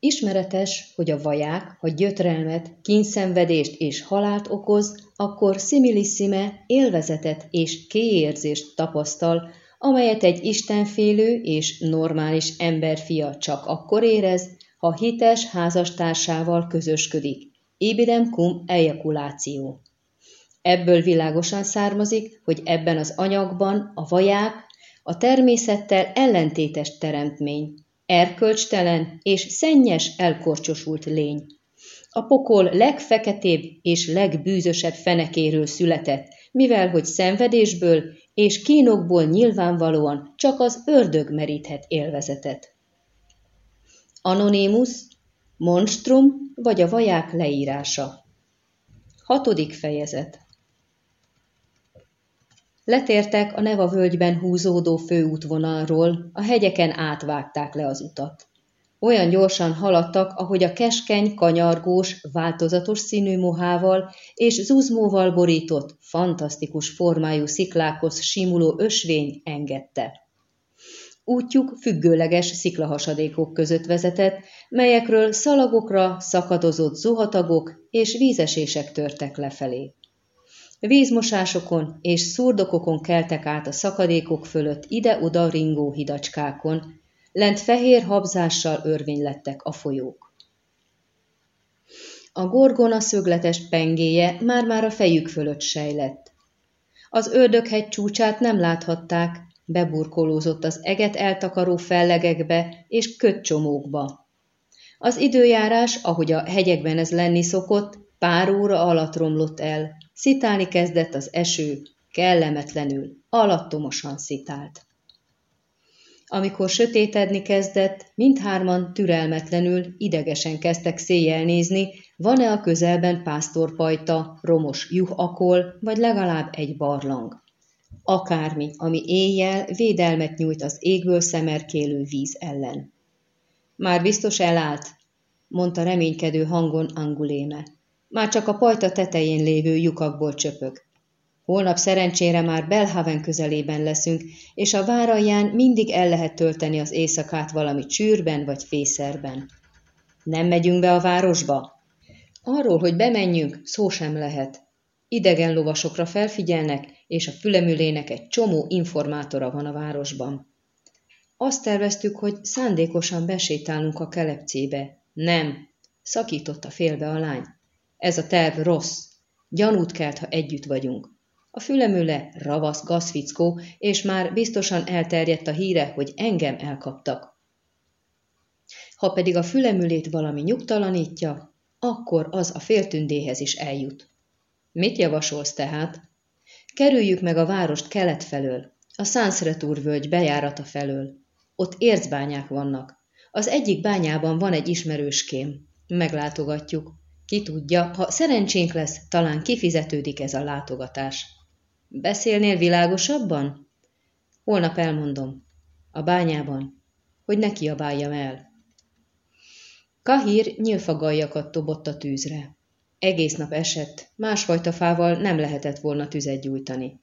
Ismeretes, hogy a vaják, ha gyötrelmet, kínszenvedést és halált okoz, akkor similissime élvezetet és kéérzést tapasztal, amelyet egy istenfélő és normális emberfia csak akkor érez, ha hites házastársával közösködik. Ibidem cum ejakuláció. Ebből világosan származik, hogy ebben az anyagban a vaják a természettel ellentétes teremtmény, erkölcstelen és szennyes elkorcsosult lény. A pokol legfeketébb és legbűzösebb fenekéről született, mivel hogy szenvedésből és kínokból nyilvánvalóan csak az ördög meríthet élvezetet. Anonymus, monstrum vagy a vaják leírása. Hatodik fejezet Letértek a Neva völgyben húzódó főútvonalról, a hegyeken átvágták le az utat. Olyan gyorsan haladtak, ahogy a keskeny, kanyargós, változatos színű mohával és zuzmóval borított, fantasztikus formájú sziklákhoz simuló ösvény engedte. Útjuk függőleges sziklahasadékok között vezetett, melyekről szalagokra szakadozott zuhatagok és vízesések törtek lefelé. Vízmosásokon és szurdokokon keltek át a szakadékok fölött ide-oda ringó hidacskákon, lent fehér habzással örvénylettek a folyók. A gorgona szögletes pengéje már-már a fejük fölött sejlett. Az ördöghegy csúcsát nem láthatták, beburkolózott az eget eltakaró fellegekbe és kötcsomókba. Az időjárás, ahogy a hegyekben ez lenni szokott, pár óra alatt romlott el, szitálni kezdett az eső, kellemetlenül, alattomosan szitált. Amikor sötétedni kezdett, mindhárman türelmetlenül, idegesen kezdtek széjjel nézni, van-e a közelben pásztorpajta, romos juhakol, vagy legalább egy barlang. Akármi, ami éjjel védelmet nyújt az égből szemerkélő víz ellen. Már biztos elállt, mondta reménykedő hangon Anguléme. Már csak a pajta tetején lévő lyukakból csöpög. Holnap szerencsére már Belhaven közelében leszünk, és a váralján mindig el lehet tölteni az éjszakát valami csűrben vagy fészerben. Nem megyünk be a városba? Arról, hogy bemenjünk, szó sem lehet. Idegen lovasokra felfigyelnek, és a fülemülének egy csomó informátora van a városban. Azt terveztük, hogy szándékosan besétálunk a kelepcébe. Nem, szakította félbe a lány. Ez a terv rossz. Gyanút kelt, ha együtt vagyunk. A fülemüle ravasz gazfickó, és már biztosan elterjedt a híre, hogy engem elkaptak. Ha pedig a fülemülét valami nyugtalanítja, akkor az a féltündéhez is eljut. Mit javasolsz tehát? Kerüljük meg a várost kelet felől, a Sanszretúr völgy bejárata felől. Ott ércbányák vannak. Az egyik bányában van egy ismerőském. Meglátogatjuk. Ki tudja, ha szerencsénk lesz, talán kifizetődik ez a látogatás. Beszélnél világosabban? Holnap elmondom. A bányában. Hogy ne kiabáljam el. Kahír nyílfagaljakat dobott a tűzre. Egész nap esett, másfajta fával nem lehetett volna tüzet gyújtani.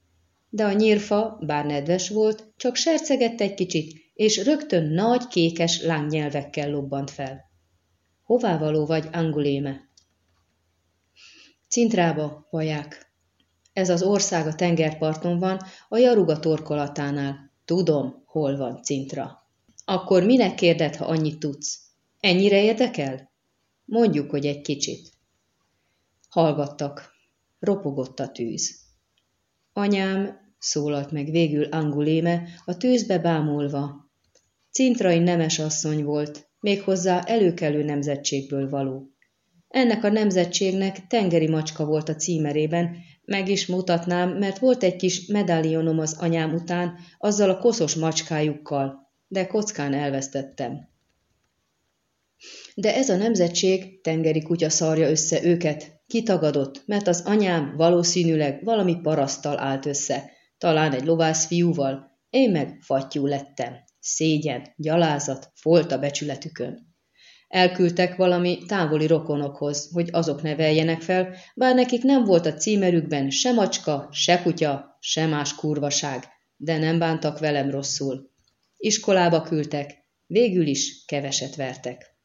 De a nyírfa, bár nedves volt, csak sercegett egy kicsit, és rögtön nagy kékes lángnyelvekkel lobbant fel. Hová való vagy, Anguléme? Cintrába, vaják. Ez az ország a tengerparton van, a Jaruga torkolatánál. Tudom, hol van Cintra. Akkor minek kérded, ha annyit tudsz? Ennyire érdekel? Mondjuk, hogy egy kicsit. Hallgattak. Ropogott a tűz. Anyám, szólalt meg végül Anguléme, a tűzbe bámulva. Cintrai nemes asszony volt, méghozzá előkelő nemzetségből való. Ennek a nemzetségnek tengeri macska volt a címerében, meg is mutatnám, mert volt egy kis medálionom az anyám után, azzal a koszos macskájukkal, de kockán elvesztettem. De ez a nemzetség, tengeri kutya szarja össze őket, kitagadott, mert az anyám valószínűleg valami parasztal állt össze, talán egy lovász fiúval, én meg fattyú lettem. Szégyen, gyalázat, folt a becsületükön. Elküldtek valami távoli rokonokhoz, hogy azok neveljenek fel, bár nekik nem volt a címerükben se macska, se kutya, se más kurvaság, de nem bántak velem rosszul. Iskolába küldtek, végül is keveset vertek.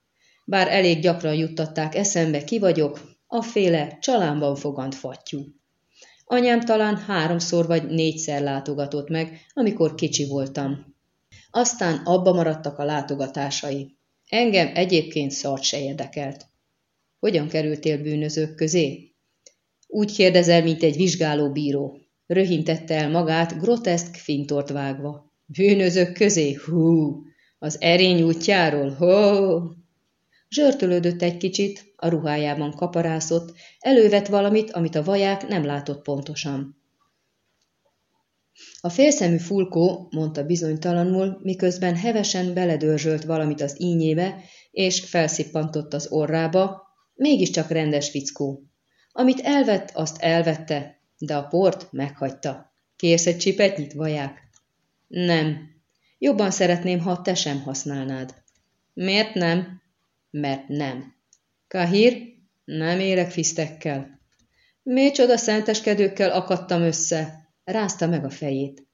bár elég gyakran juttatták eszembe, ki vagyok, a féle csalámban fogant fattyú. Anyám talán háromszor vagy négyszer látogatott meg, amikor kicsi voltam. Aztán abba maradtak a látogatásai. Engem egyébként szart se érdekelt. Hogyan kerültél bűnözők közé? Úgy kérdezel, mint egy vizsgálóbíró. Röhintette el magát, groteszk fintort vágva. Bűnözők közé? Hú! Az erény útjáról? Hó! Zsörtölődött egy kicsit, a ruhájában kaparászott, elővet valamit, amit a vaják nem látott pontosan. A félszemű fulkó, mondta bizonytalanul, miközben hevesen beledörzsölt valamit az ínyébe, és felszippantott az orrába, mégiscsak rendes fickó. Amit elvett, azt elvette, de a port meghagyta. Kérsz egy csipetnyit, vaják? Nem. Jobban szeretném, ha te sem használnád. Miért nem? Mert nem. Kahír? Nem élek fisztekkel. Micsoda szenteskedőkkel akadtam össze, rázta meg a fejét.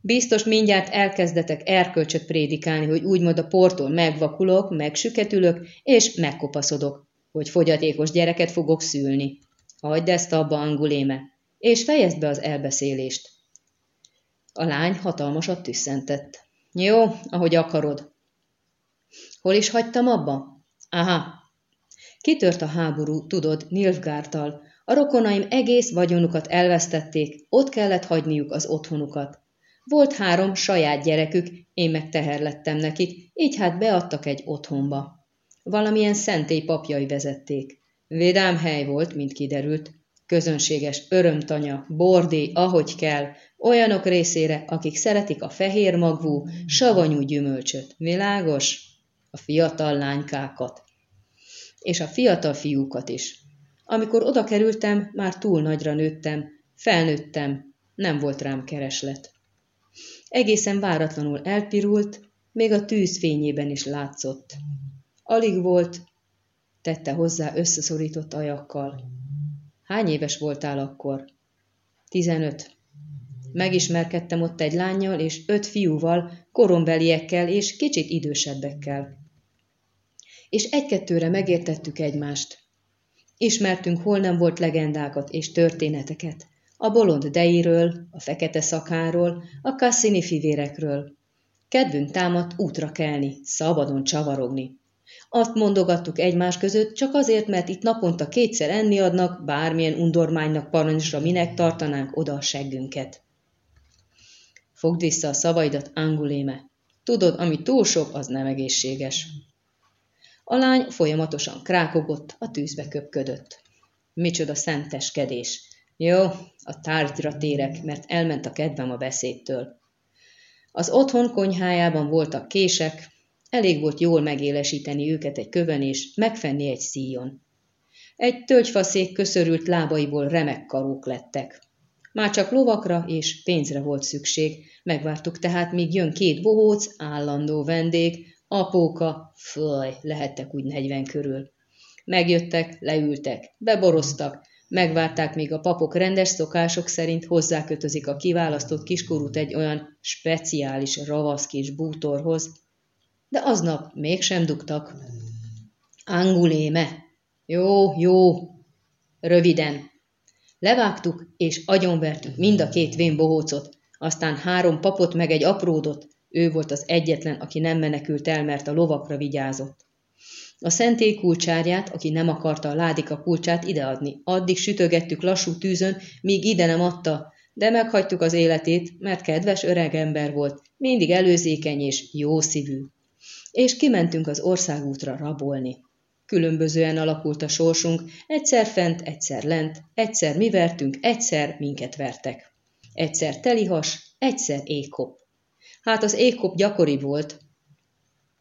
Biztos mindjárt elkezdetek erkölcsöt prédikálni, hogy úgymond a portól megvakulok, megsüketülök és megkopaszodok, hogy fogyatékos gyereket fogok szülni. Hagyd ezt abba, Anguléme, és fejezd be az elbeszélést. A lány hatalmasat tüsszentett. Jó, ahogy akarod. Hol is hagytam abba? Aha. Kitört a háború, tudod, Nilfgártal. A rokonaim egész vagyonukat elvesztették, ott kellett hagyniuk az otthonukat. Volt három saját gyerekük, én meg teher lettem nekik, így hát beadtak egy otthonba. Valamilyen szentély papjai vezették. Védám hely volt, mint kiderült. Közönséges örömtanya, bordé, ahogy kell, olyanok részére, akik szeretik a fehér magvú, savanyú gyümölcsöt. Világos? A fiatal lánykákat. És a fiatal fiúkat is. Amikor oda kerültem, már túl nagyra nőttem, felnőttem, nem volt rám kereslet. Egészen váratlanul elpirult, még a tűz fényében is látszott. Alig volt, tette hozzá összeszorított ajakkal. Hány éves voltál akkor? Tizenöt. Megismerkedtem ott egy lányjal és öt fiúval, korombeliekkel és kicsit idősebbekkel. És egy-kettőre megértettük egymást. Ismertünk hol nem volt legendákat és történeteket. A bolond deiről, a fekete szakáról, a Cassini fivérekről. Kedvünk támadt útra kelni, szabadon csavarogni. Azt mondogattuk egymás között, csak azért, mert itt naponta kétszer enni adnak, bármilyen undormánynak parancsra minek tartanánk oda a seggünket. Fogd vissza a szavaidat, Anguléme. Tudod, ami túl sok, az nem egészséges. A lány folyamatosan krákogott, a tűzbe köpködött. Micsoda szenteskedés. Jó, a tárgyra térek, mert elment a kedvem a beszédtől. Az otthon konyhájában voltak kések, Elég volt jól megélesíteni őket egy kövön és megfenni egy szíjon. Egy tölgyfaszék köszörült lábaiból remek karók lettek. Már csak lovakra és pénzre volt szükség, megvártuk tehát, míg jön két bohóc, állandó vendég, apóka, föl, lehettek úgy negyven körül. Megjöttek, leültek, beboroztak, megvárták, míg a papok rendes szokások szerint hozzákötözik a kiválasztott kiskorút egy olyan speciális ravasz kis bútorhoz, de aznap mégsem dugtak. Anguléme. Jó, jó. Röviden. Levágtuk és agyonvertük mind a két vén bohócot, aztán három papot meg egy apródot, ő volt az egyetlen, aki nem menekült el, mert a lovakra vigyázott. A szentély kulcsárját, aki nem akarta a ládika kulcsát ideadni, addig sütögettük lassú tűzön, míg ide nem adta, de meghagytuk az életét, mert kedves öreg ember volt, mindig előzékeny és jó szívű és kimentünk az országútra rabolni. Különbözően alakult a sorsunk, egyszer fent, egyszer lent, egyszer mi vertünk, egyszer minket vertek. Egyszer telihas, egyszer ékop. Hát az ékop gyakori volt.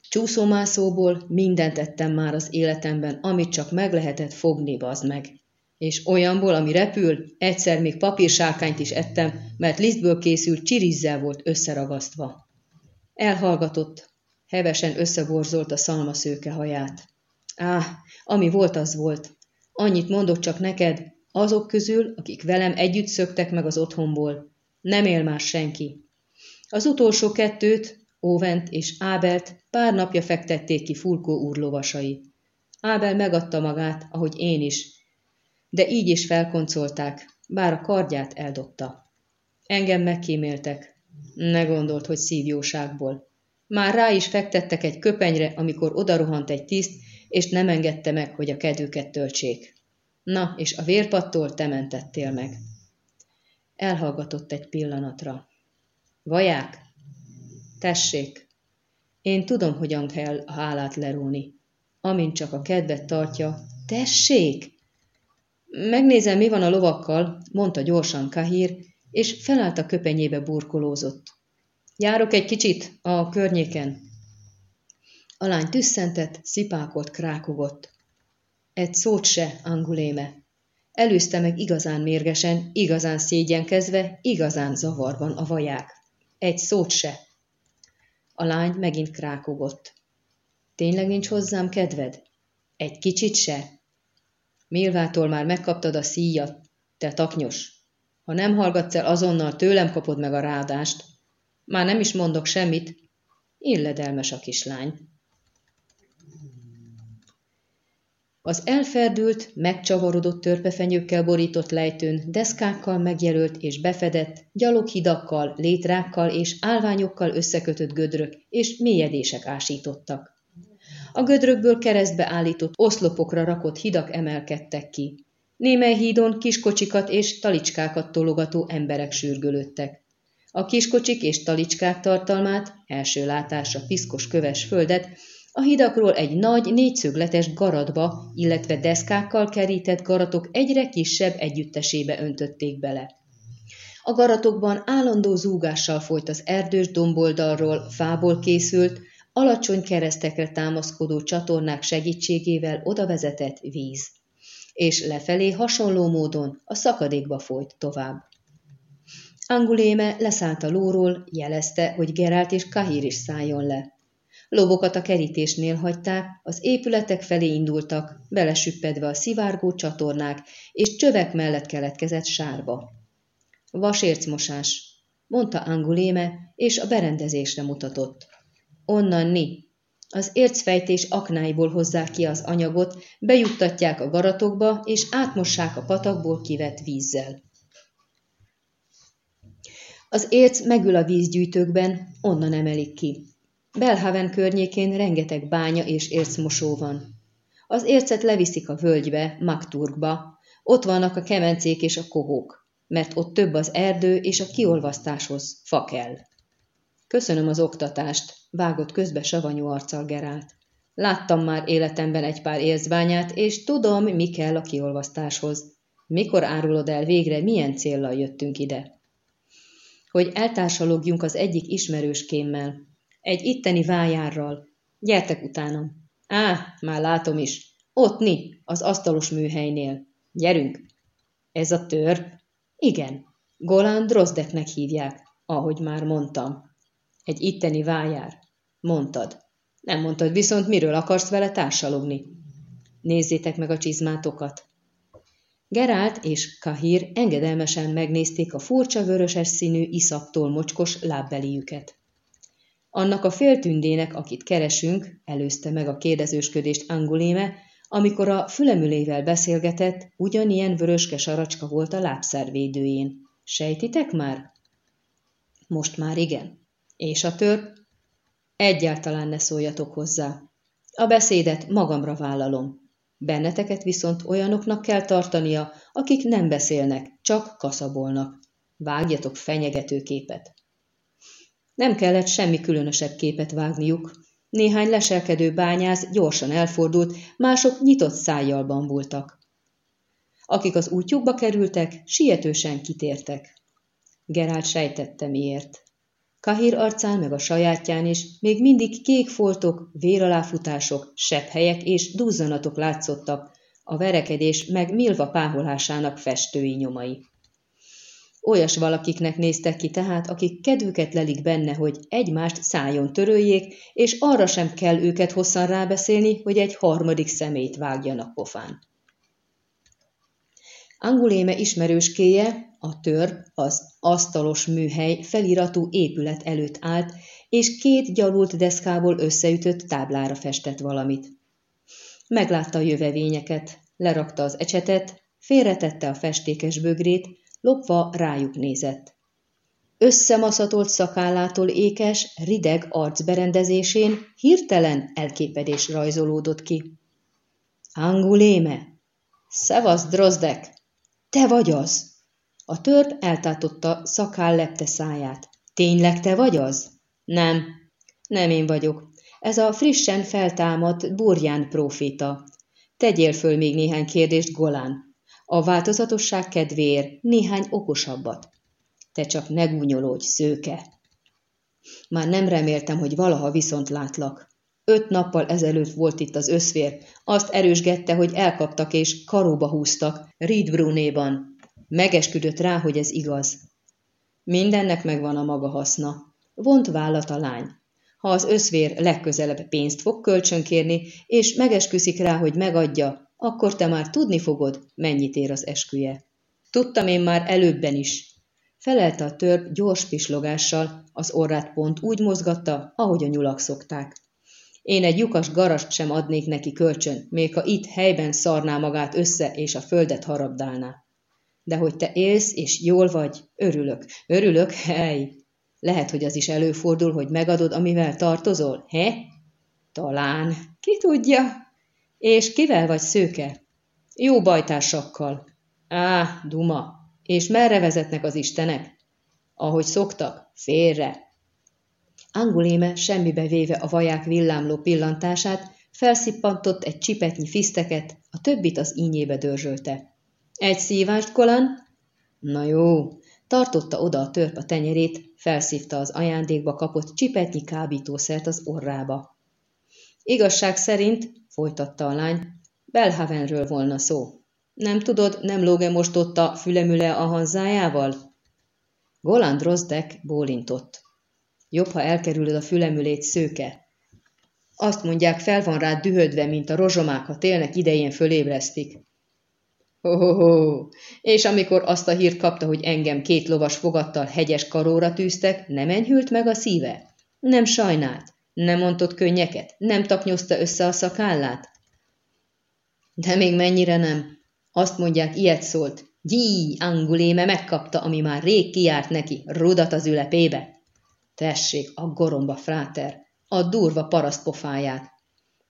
Csúszómászóból mindent ettem már az életemben, amit csak meg lehetett fogni, bazd meg. És olyanból, ami repül, egyszer még papírsákányt is ettem, mert lisztből készült csirizzel volt összeragasztva. Elhallgatott, Hevesen összeborzolt a szalmaszőke haját. Á, ami volt, az volt. Annyit mondok csak neked, azok közül, akik velem együtt szöktek meg az otthonból. Nem él már senki. Az utolsó kettőt, Óvent és Ábelt pár napja fektették ki Fulkó úr lovasai. Ábel megadta magát, ahogy én is, de így is felkoncolták, bár a kardját eldobta. Engem megkíméltek. Ne gondolt, hogy szívjóságból. Már rá is fektettek egy köpenyre, amikor odarohant egy tiszt, és nem engedte meg, hogy a kedőket töltsék. Na, és a vérpattól te mentettél meg. Elhallgatott egy pillanatra. Vaják? Tessék, én tudom, hogyan kell a hálát leróni. Amint csak a kedvet tartja, tessék! Megnézem, mi van a lovakkal, mondta gyorsan Kahír, és felállt a köpenyébe burkolózott. Járok egy kicsit a környéken. A lány tüsszentett, szipákolt, krákogott. Egy szót se, Anguléme. Előzte meg igazán mérgesen, igazán szégyenkezve, igazán zavarban a vaják. Egy szót se. A lány megint krákogott. Tényleg nincs hozzám kedved? Egy kicsit se? Milvától már megkaptad a szíjat, te taknyos. Ha nem hallgatsz el azonnal, tőlem kapod meg a rádást. Már nem is mondok semmit. Illedelmes a kislány. Az elferdült, megcsavarodott törpefenyőkkel borított lejtőn deszkákkal megjelölt és befedett, gyaloghidakkal, létrákkal és állványokkal összekötött gödrök és mélyedések ásítottak. A gödrökből keresztbe állított oszlopokra rakott hidak emelkedtek ki. Némely hídon kiskocsikat és talicskákat tologató emberek sürgölődtek. A kiskocsik és talicskák tartalmát, első látásra piszkos köves földet, a hidakról egy nagy, négyszögletes garatba, illetve deszkákkal kerített garatok egyre kisebb együttesébe öntötték bele. A garatokban állandó zúgással folyt az erdős domboldalról, fából készült, alacsony keresztekre támaszkodó csatornák segítségével oda vezetett víz, és lefelé hasonló módon a szakadékba folyt tovább. Anguléme leszállt a lóról, jelezte, hogy Gerált és Kahír is szálljon le. Lobokat a kerítésnél hagyták, az épületek felé indultak, belesüppedve a szivárgó csatornák, és csövek mellett keletkezett sárba. Vasércmosás, mondta Anguléme, és a berendezésre mutatott. Onnan ni. Az ércfejtés aknáiból hozzák ki az anyagot, bejuttatják a garatokba, és átmossák a patakból kivett vízzel. Az érc megül a vízgyűjtőkben, onnan emelik ki. Belhaven környékén rengeteg bánya és ércmosó van. Az ércet leviszik a völgybe, Magturgba, ott vannak a kemencék és a kohók, mert ott több az erdő és a kiolvasztáshoz fa kell. Köszönöm az oktatást, vágott közbe savanyú arccal Gerált. Láttam már életemben egy pár érzbányát, és tudom, mi kell a kiolvasztáshoz. Mikor árulod el végre, milyen céllal jöttünk ide? Hogy eltársalogjunk az egyik ismerős kémmel, egy itteni vájárral. Gyertek utánam. Á, már látom is. Ott ni, az asztalos műhelynél. Gyerünk. Ez a törp? Igen. Golán Drozdeknek hívják, ahogy már mondtam. Egy itteni vájár. Mondtad. Nem mondtad viszont, miről akarsz vele társalogni. Nézzétek meg a csizmátokat. Gerált és Kahir engedelmesen megnézték a furcsa vöröses színű iszaptól mocskos lábbelijüket. Annak a féltündének, akit keresünk, előzte meg a kérdezősködést Anguléme, amikor a fülemülével beszélgetett, ugyanilyen vöröske saracska volt a lábszervédőjén. Sejtitek már? Most már igen. És a tör? Egyáltalán ne szóljatok hozzá. A beszédet magamra vállalom. Benneteket viszont olyanoknak kell tartania, akik nem beszélnek, csak kaszabolnak. Vágjatok fenyegető képet. Nem kellett semmi különösebb képet vágniuk. Néhány leselkedő bányász gyorsan elfordult, mások nyitott szájjal bambultak. Akik az útjukba kerültek, sietősen kitértek. Gerált sejtette miért. Kahír arcán meg a sajátján is még mindig kék foltok, véraláfutások, helyek és duzzanatok látszottak, a verekedés meg Milva páholásának festői nyomai. Olyas valakiknek néztek ki tehát, akik kedvüket lelik benne, hogy egymást szájon töröljék, és arra sem kell őket hosszan rábeszélni, hogy egy harmadik szemét vágjanak pofán. Anguléme ismerőskéje, a tör, az asztalos műhely feliratú épület előtt állt, és két gyalult deszkából összeütött táblára festett valamit. Meglátta a jövevényeket, lerakta az ecsetet, félretette a festékes bögrét, lopva rájuk nézett. Összemaszatolt szakállától ékes, rideg arcberendezésén hirtelen elképedés rajzolódott ki. Anguléme! Szevasz, Drozdek! Te vagy az! A törp eltátotta szakáll lepte száját. Tényleg te vagy az? Nem, nem én vagyok. Ez a frissen feltámadt Burján próféta. Tegyél föl még néhány kérdést, Golán. A változatosság kedvéért néhány okosabbat. Te csak ne gúnyolódj, szőke. Már nem reméltem, hogy valaha viszont látlak. Öt nappal ezelőtt volt itt az összvér. Azt erősgette, hogy elkaptak és karóba húztak, Reed Brunéban. Megesküdött rá, hogy ez igaz. Mindennek megvan a maga haszna. Vont vállat a lány. Ha az összvér legközelebb pénzt fog kölcsönkérni, és megesküszik rá, hogy megadja, akkor te már tudni fogod, mennyit ér az esküje. Tudtam én már előbben is. Felelte a törp gyors pislogással, az orrát pont úgy mozgatta, ahogy a nyulak szokták. Én egy lyukas garast sem adnék neki kölcsön, még ha itt helyben szarná magát össze és a földet harabdálná. De hogy te élsz és jól vagy, örülök. Örülök, hely! Lehet, hogy az is előfordul, hogy megadod, amivel tartozol, he? Talán. Ki tudja? És kivel vagy szőke? Jó bajtársakkal. Á, duma. És merre vezetnek az istenek? Ahogy szoktak, félre. Anguléme semmibe véve a vaják villámló pillantását, felszippantott egy csipetnyi fiszteket, a többit az ínyébe dörzsölte. Egy szívást, Kolan? Na jó, tartotta oda a törp a tenyerét, felszívta az ajándékba kapott csipetnyi kábítószert az orrába. Igazság szerint, folytatta a lány, Belhavenről volna szó. Nem tudod, nem lóge most ott a fülemüle a hanzájával? Goland Rozdek bólintott. Jobb, ha elkerülöd a fülemülét, szőke. Azt mondják, fel van rád dühödve, mint a rozsomák, ha télnek idején fölébresztik. Ho-ho-ho! És amikor azt a hírt kapta, hogy engem két lovas fogattal hegyes karóra tűztek, nem enyhült meg a szíve? Nem sajnált? Nem mondott könnyeket? Nem taknyozta össze a szakállát? De még mennyire nem? Azt mondják, ilyet szólt. Gyí, anguléme megkapta, ami már rég kiárt neki, rudat az ülepébe. Tessék, a goromba, fráter, a durva parasztpofáját.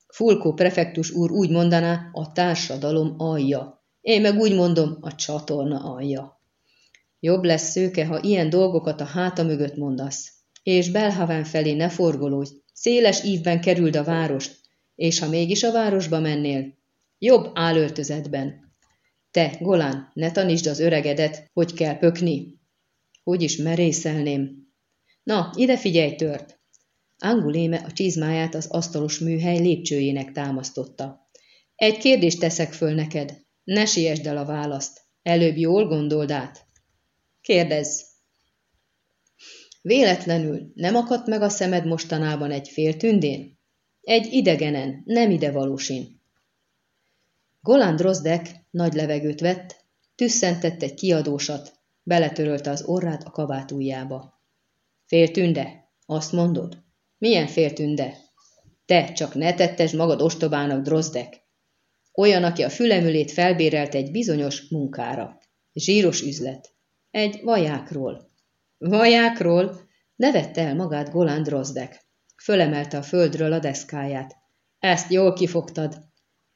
Fulkó prefektus úr úgy mondaná, a társadalom alja. Én meg úgy mondom, a csatorna alja. Jobb lesz szőke, ha ilyen dolgokat a háta mögött mondasz. És Belhaven felé ne forgolódj, széles ívben kerüld a várost, és ha mégis a városba mennél, jobb állöltözetben. Te, Golán, ne tanítsd az öregedet, hogy kell pökni. Hogy is merészelném, Na, ide figyelj, tört! Anguléme a csizmáját az asztalos műhely lépcsőjének támasztotta. Egy kérdést teszek föl neked. Ne siessd el a választ. Előbb jól gondold át. Kérdezz. Véletlenül nem akadt meg a szemed mostanában egy féltündén? Egy idegenen, nem ide valósin. Goland Rozdek nagy levegőt vett, tüsszentett egy kiadósat, beletörölte az orrát a kabátújjába. Féltünde? Azt mondod? Milyen féltünde? Te csak ne tettesd magad ostobának, Drozdek. Olyan, aki a fülemülét felbérelt egy bizonyos munkára. Zsíros üzlet. Egy vajákról. Vajákról? Nevette el magát Golán Drozdek. Fölemelte a földről a deszkáját. Ezt jól kifogtad.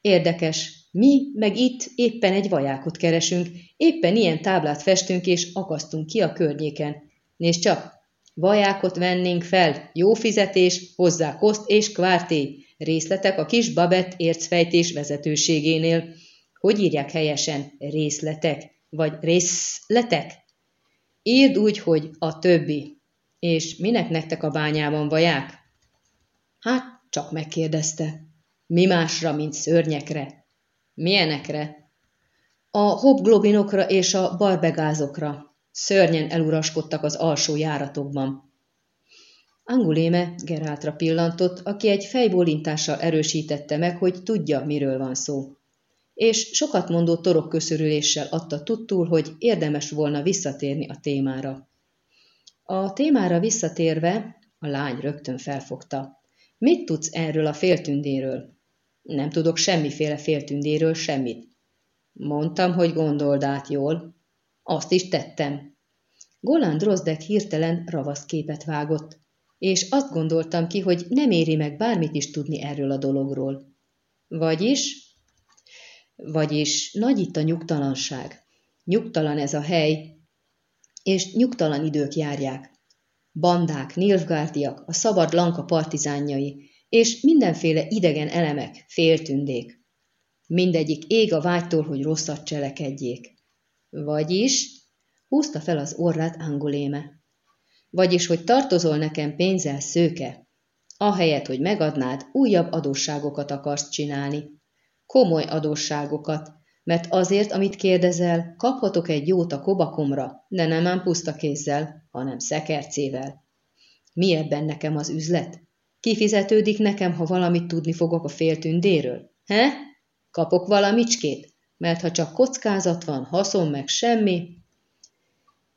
Érdekes, mi meg itt éppen egy vajákot keresünk, éppen ilyen táblát festünk és akasztunk ki a környéken. Nézd csak, Vajákot vennénk fel, jó fizetés, hozzá koszt és kvárté, részletek a kis babett ércfejtés vezetőségénél. Hogy írják helyesen? Részletek? Vagy részletek? Írd úgy, hogy a többi. És minek nektek a bányában vaják? Hát, csak megkérdezte. Mi másra, mint szörnyekre? Milyenekre? A hobglobinokra és a barbegázokra. Szörnyen eluraskodtak az alsó járatokban. Anguléme Geráltra pillantott, aki egy fejbólintással erősítette meg, hogy tudja, miről van szó. És sokat mondó torok köszörüléssel adta tudtul, hogy érdemes volna visszatérni a témára. A témára visszatérve, a lány rögtön felfogta. Mit tudsz erről a féltündéről? Nem tudok semmiféle féltündéről semmit. Mondtam, hogy gondold át jól. Azt is tettem. Golan Drozdek hirtelen ravasz képet vágott, és azt gondoltam ki, hogy nem éri meg bármit is tudni erről a dologról. Vagyis? Vagyis nagy itt a nyugtalanság. Nyugtalan ez a hely, és nyugtalan idők járják. Bandák, nilfgárdiak, a szabad lanka partizánjai, és mindenféle idegen elemek, féltündék. Mindegyik ég a vágytól, hogy rosszat cselekedjék. Vagyis, húzta fel az orrát Angoléme. Vagyis, hogy tartozol nekem pénzzel szőke. Ahelyett, hogy megadnád, újabb adósságokat akarsz csinálni. Komoly adósságokat, mert azért, amit kérdezel, kaphatok egy jót a kobakomra, de nem ám puszta kézzel, hanem szekercével. Mi ebben nekem az üzlet? Kifizetődik nekem, ha valamit tudni fogok a féltündéről? He? Kapok valamicskét? Mert ha csak kockázat van, haszon meg semmi...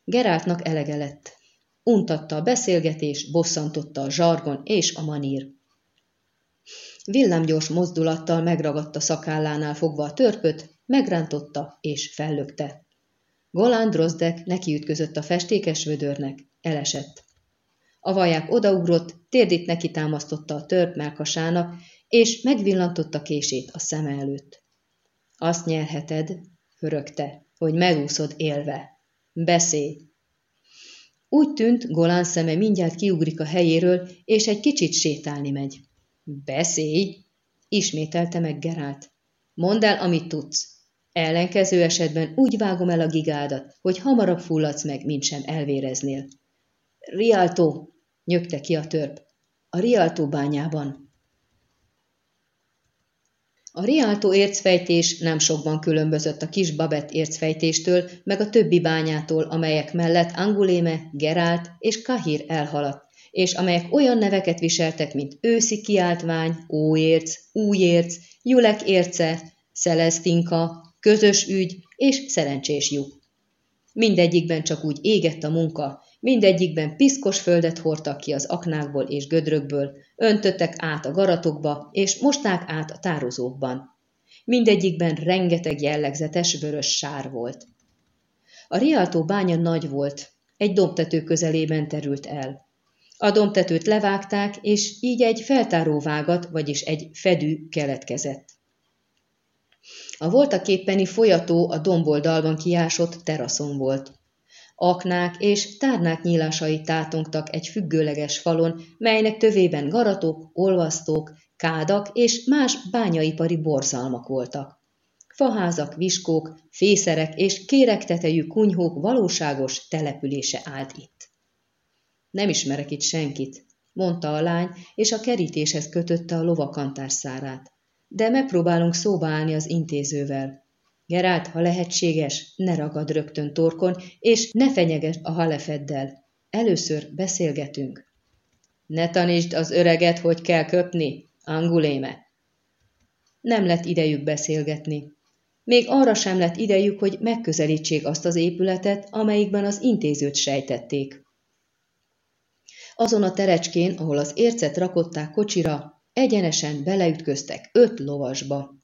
Geráltnak elege lett. Untatta a beszélgetés, bosszantotta a zsargon és a manír. Villámgyors mozdulattal megragadta szakállánál fogva a törpöt, megrántotta és fellökte. Golán Drozdek nekiütközött a festékes vödörnek, elesett. A vaják odaugrott, térdét neki támasztotta a törp melkasának, és megvillantotta kését a szeme előtt. Azt nyerheted, hörögte, hogy megúszod élve. Beszélj! Úgy tűnt, Golán szeme mindjárt kiugrik a helyéről, és egy kicsit sétálni megy. Beszélj! ismételte meg Gerált. Mondd el, amit tudsz. Ellenkező esetben úgy vágom el a gigádat, hogy hamarabb fulladsz meg, mint sem elvéreznél. Rialto, nyögte ki a törp. A Rialto bányában. A Rialto ércfejtés nem sokban különbözött a kis Babett ércfejtéstől, meg a többi bányától, amelyek mellett Anguléme, Gerált és Kahir elhaladt, és amelyek olyan neveket viseltek, mint őszi kiáltvány, óérc, újérc, Julek érce, Szelesztinka, közös ügy és szerencsés lyuk. Mindegyikben csak úgy égett a munka, mindegyikben piszkos földet hordtak ki az aknákból és gödrökből, öntöttek át a garatokba, és mosták át a tározókban. Mindegyikben rengeteg jellegzetes vörös sár volt. A Rialtó bánya nagy volt, egy dombtető közelében terült el. A dombtetőt levágták, és így egy feltáróvágat, vagyis egy fedű keletkezett. A voltaképpeni folyató a domboldalban kiásott teraszon volt. Aknák és tárnák nyílásai tátongtak egy függőleges falon, melynek tövében garatok, olvasztók, kádak és más bányaipari borzalmak voltak. Faházak, viskók, fészerek és kérektetejű kunyhók valóságos települése állt itt. Nem ismerek itt senkit, mondta a lány, és a kerítéshez kötötte a lovakantár szárát de megpróbálunk szóba állni az intézővel. Gerált, ha lehetséges, ne ragad rögtön torkon, és ne fenyeges a halefeddel. Először beszélgetünk. Ne tanítsd az öreget, hogy kell köpni, anguléme. Nem lett idejük beszélgetni. Még arra sem lett idejük, hogy megközelítsék azt az épületet, amelyikben az intézőt sejtették. Azon a terecskén, ahol az ércet rakották kocsira, Egyenesen beleütköztek öt lovasba.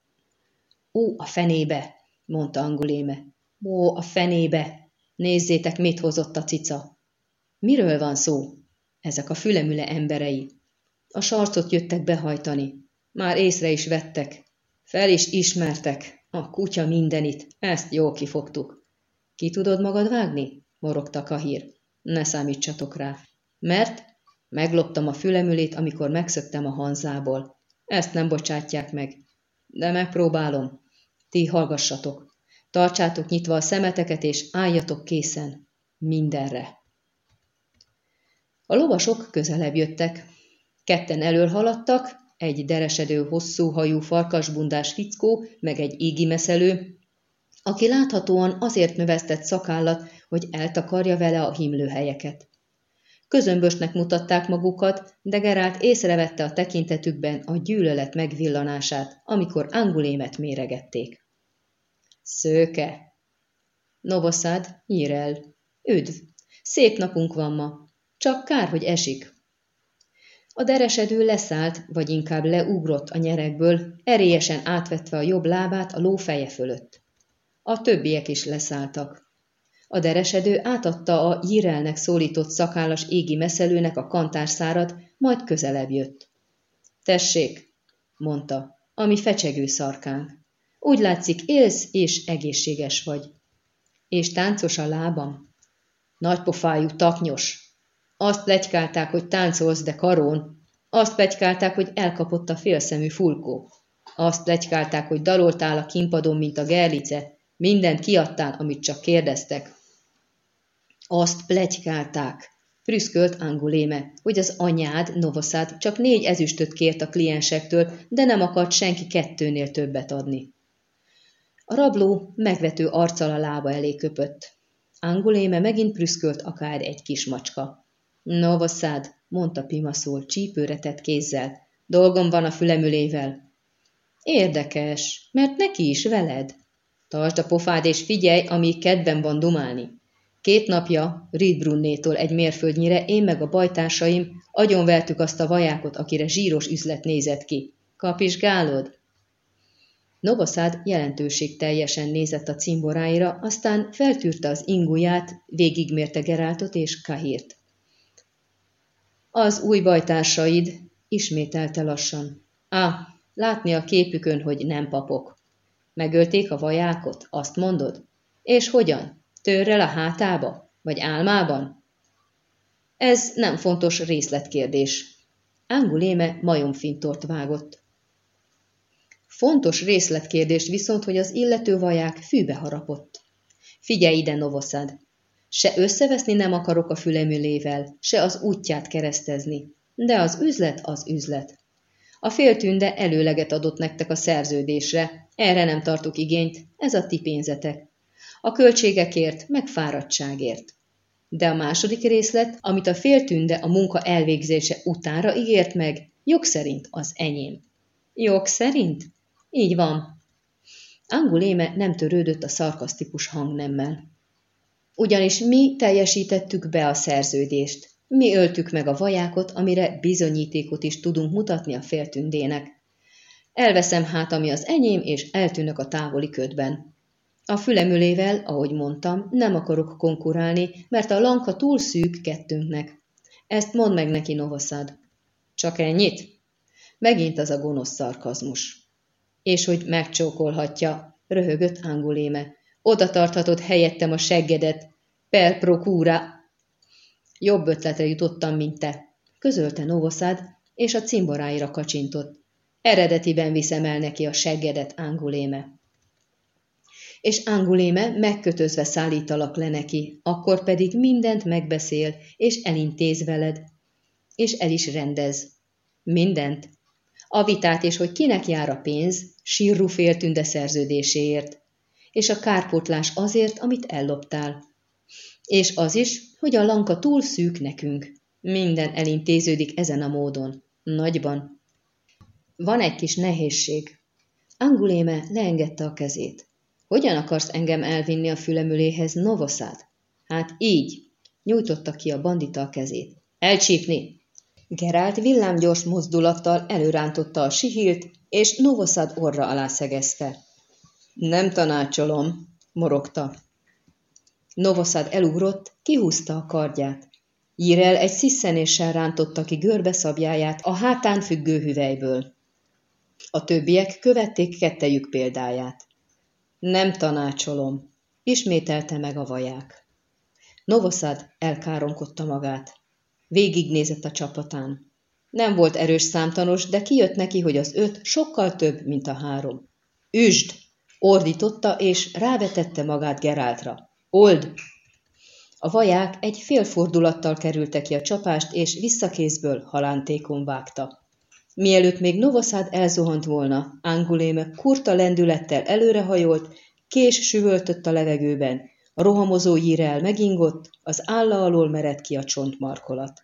Ó, a fenébe, mondta Anguléme. Ó, a fenébe! Nézzétek, mit hozott a cica! Miről van szó? Ezek a fülemüle emberei. A sarcot jöttek behajtani. Már észre is vettek. Fel is ismertek. A kutya mindenit. Ezt jól kifogtuk. Ki tudod magad vágni? morogta Kahír. Ne számítsatok rá. Mert Megloptam a fülemülét, amikor megszöktem a hanzából. Ezt nem bocsátják meg. De megpróbálom. Ti hallgassatok. Tartsátok nyitva a szemeteket, és álljatok készen. Mindenre. A lovasok közelebb jöttek. Ketten elől haladtak, egy deresedő hosszú hajú farkasbundás fickó, meg egy ígimeszelő, aki láthatóan azért növesztett szakállat, hogy eltakarja vele a himlőhelyeket. Közömbösnek mutatták magukat, de Gerált észrevette a tekintetükben a gyűlölet megvillanását, amikor Angulémet méregették. Szőke! Novoszád, el. Üdv! Szép napunk van ma. Csak kár, hogy esik. A deresedő leszállt, vagy inkább leugrott a nyerekből, erélyesen átvetve a jobb lábát a ló feje fölött. A többiek is leszálltak. A deresedő átadta a Jirelnek szólított szakállas égi meszelőnek a kantárszárat, majd közelebb jött. Tessék, mondta, ami fecsegő szarkánk. Úgy látszik, élsz és egészséges vagy. És táncos a lábam. Nagypofájú taknyos. Azt plegykálták, hogy táncolsz, de karón. Azt plegykálták, hogy elkapott a félszemű fulkó. Azt plegykálták, hogy daloltál a kimpadon, mint a gerlice. Mindent kiadtál, amit csak kérdeztek. Azt plegykálták, prüszkölt Anguléme, hogy az anyád, Novoszád csak négy ezüstöt kért a kliensektől, de nem akart senki kettőnél többet adni. A rabló megvető arccal a lába elé köpött. Anguléme megint prüszkölt akár egy kis macska. Novoszád, mondta Pimaszól csípőre tett kézzel, dolgom van a fülemülével. Érdekes, mert neki is veled. Tartsd a pofád és figyelj, amíg kedven van dumálni. Két napja Riedbrunnétól egy mérföldnyire én meg a bajtársaim agyonvertük azt a vajákot, akire zsíros üzlet nézett ki. Kapizsgálod? Novoszád jelentőség teljesen nézett a cimboráira, aztán feltűrte az inguját, végigmérte Geráltot és Kahírt. Az új bajtársaid, ismételte lassan. Á, látni a képükön, hogy nem papok. Megölték a vajákot, azt mondod? És hogyan? Törrel a hátába? Vagy álmában? Ez nem fontos részletkérdés. Anguléme majomfintort vágott. Fontos részletkérdés viszont, hogy az illető vaják fűbe harapott. Figyelj ide, Novoszad! Se összeveszni nem akarok a fülemülével, se az útját keresztezni. De az üzlet az üzlet. A féltünde előleget adott nektek a szerződésre, erre nem tartok igényt, ez a ti pénzetek a költségekért, meg fáradtságért. De a második részlet, amit a féltünde a munka elvégzése utánra ígért meg, jog szerint az enyém. Jog szerint? Így van. Anguléme nem törődött a szarkasztikus hangnemmel. Ugyanis mi teljesítettük be a szerződést. Mi öltük meg a vajákot, amire bizonyítékot is tudunk mutatni a féltündének. Elveszem hát, ami az enyém, és eltűnök a távoli ködben. A fülemülével, ahogy mondtam, nem akarok konkurálni, mert a lanka túl szűk kettőnknek. Ezt mondd meg neki, Novoszad. Csak ennyit? Megint az a gonosz szarkazmus. És hogy megcsókolhatja, röhögött Anguléme. Oda tarthatod helyettem a seggedet. Per procura. Jobb ötletre jutottam, mint te, közölte Novoszad, és a cimboráira kacsintott. Eredetiben viszem el neki a seggedet, Anguléme és Anguléme megkötözve szállítalak le neki, akkor pedig mindent megbeszél, és elintéz veled. És el is rendez. Mindent. A vitát és hogy kinek jár a pénz, sírru féltünde szerződéséért. És a kárpótlás azért, amit elloptál. És az is, hogy a lanka túl szűk nekünk. Minden elintéződik ezen a módon. Nagyban. Van egy kis nehézség. Anguléme leengedte a kezét. Hogyan akarsz engem elvinni a fülemüléhez, Novoszád? Hát így, nyújtotta ki a bandita a kezét. Elcsípni! Gerált villámgyors mozdulattal előrántotta a sihilt, és Novoszád orra alá szegezte. Nem tanácsolom, morogta. Novoszád elugrott, kihúzta a kardját. Jirel egy sziszenéssel rántotta ki görbe szabjáját a hátán függő hüvelyből. A többiek követték kettejük példáját. Nem tanácsolom, ismételte meg a vaják. Novoszad elkáronkodta magát. Végignézett a csapatán. Nem volt erős számtanos, de kijött neki, hogy az öt sokkal több, mint a három. Üsd! ordította, és rávetette magát Geráltra. Old! A vaják egy félfordulattal kerülte ki a csapást, és visszakézből halántékon vágta. Mielőtt még Novoszád elzuhant volna, Anguléme kurta lendülettel előrehajolt, kés süvöltött a levegőben, a rohamozó írel megingott, az álla alól mered ki a csontmarkolat.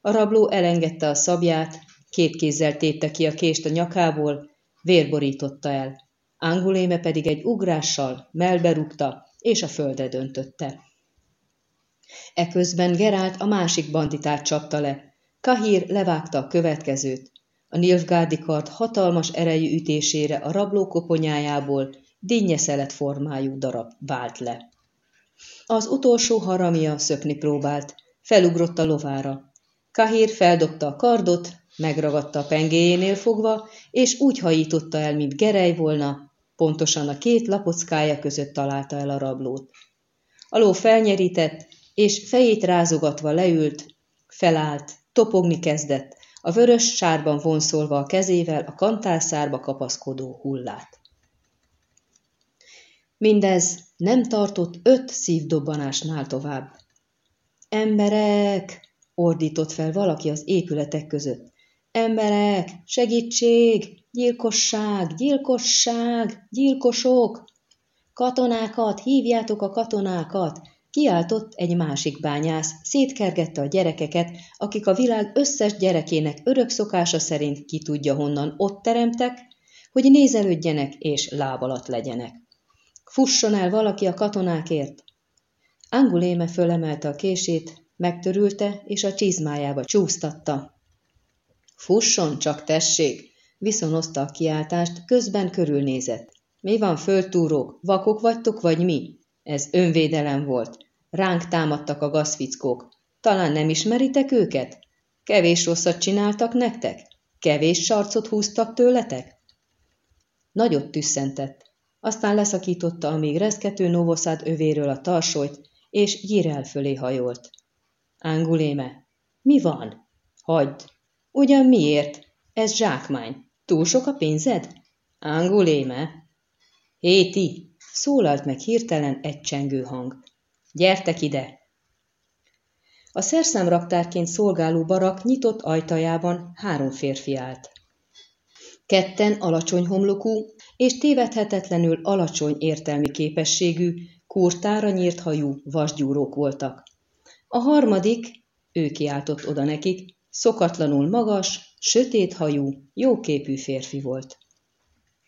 A rabló elengedte a szabját, két kézzel tépte ki a kést a nyakából, vérborította el. Anguléme pedig egy ugrással melberúgta, és a földre döntötte. Eközben Gerált a másik banditát csapta le, Kahír levágta a következőt. A Nilfgárdi kard hatalmas erejű ütésére a rabló koponyájából dinnyeszelet formájú darab vált le. Az utolsó haramia szökni próbált, felugrott a lovára. Kahír feldobta a kardot, megragadta a pengéjénél fogva, és úgy hajította el, mint gerej volna, pontosan a két lapockája között találta el a rablót. A ló felnyerített, és fejét rázogatva leült, felállt, topogni kezdett, a vörös sárban vonszolva a kezével a kantálszárba kapaszkodó hullát. Mindez nem tartott öt szívdobbanásnál tovább. Emberek! ordított fel valaki az épületek között. Emberek! Segítség! Gyilkosság! Gyilkosság! Gyilkosok! Katonákat! Hívjátok a katonákat! Kiáltott egy másik bányász, szétkergette a gyerekeket, akik a világ összes gyerekének örök szokása szerint ki tudja honnan ott teremtek, hogy nézelődjenek és láb alatt legyenek. Fusson el valaki a katonákért! Anguléme fölemelte a kését, megtörülte és a csizmájába csúsztatta. Fusson, csak tessék! Viszonozta a kiáltást, közben körülnézett. Mi van, föltúrók? Vakok vagytok, vagy mi? Ez önvédelem volt. Ránk támadtak a gazfickók. Talán nem ismeritek őket? Kevés rosszat csináltak nektek? Kevés sarcot húztak tőletek? Nagyot tüsszentett. Aztán leszakította a még reszkető novoszád övéről a tarsolyt, és Jirel fölé hajolt. Anguléme, mi van? Hagyd. Ugyan miért? Ez zsákmány. Túl sok a pénzed? Anguléme. Héti, szólalt meg hirtelen egy csengő hang. Gyertek ide! A szerszámraktárként szolgáló barak nyitott ajtajában három férfi állt. Ketten alacsony homlokú és tévedhetetlenül alacsony értelmi képességű, kurtára nyírt hajú vasgyúrók voltak. A harmadik, ő kiáltott oda nekik, szokatlanul magas, sötét hajú, jóképű férfi volt.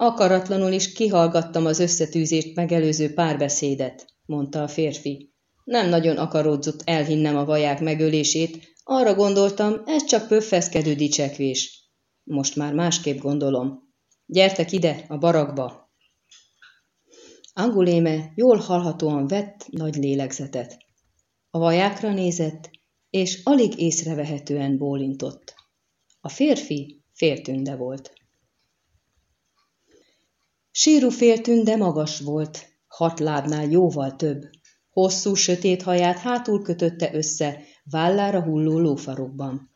Akaratlanul is kihallgattam az összetűzést megelőző párbeszédet, mondta a férfi. Nem nagyon akaródzott elhinnem a vaják megölését, arra gondoltam, ez csak pöffeszkedő dicsekvés. Most már másképp gondolom. Gyertek ide, a barakba! Anguléme jól hallhatóan vett nagy lélegzetet. A vajákra nézett, és alig észrevehetően bólintott. A férfi féltünde volt. Sírú féltünde magas volt, hat lábnál jóval több. Hosszú, sötét haját hátul kötötte össze, vállára hulló lófarokban.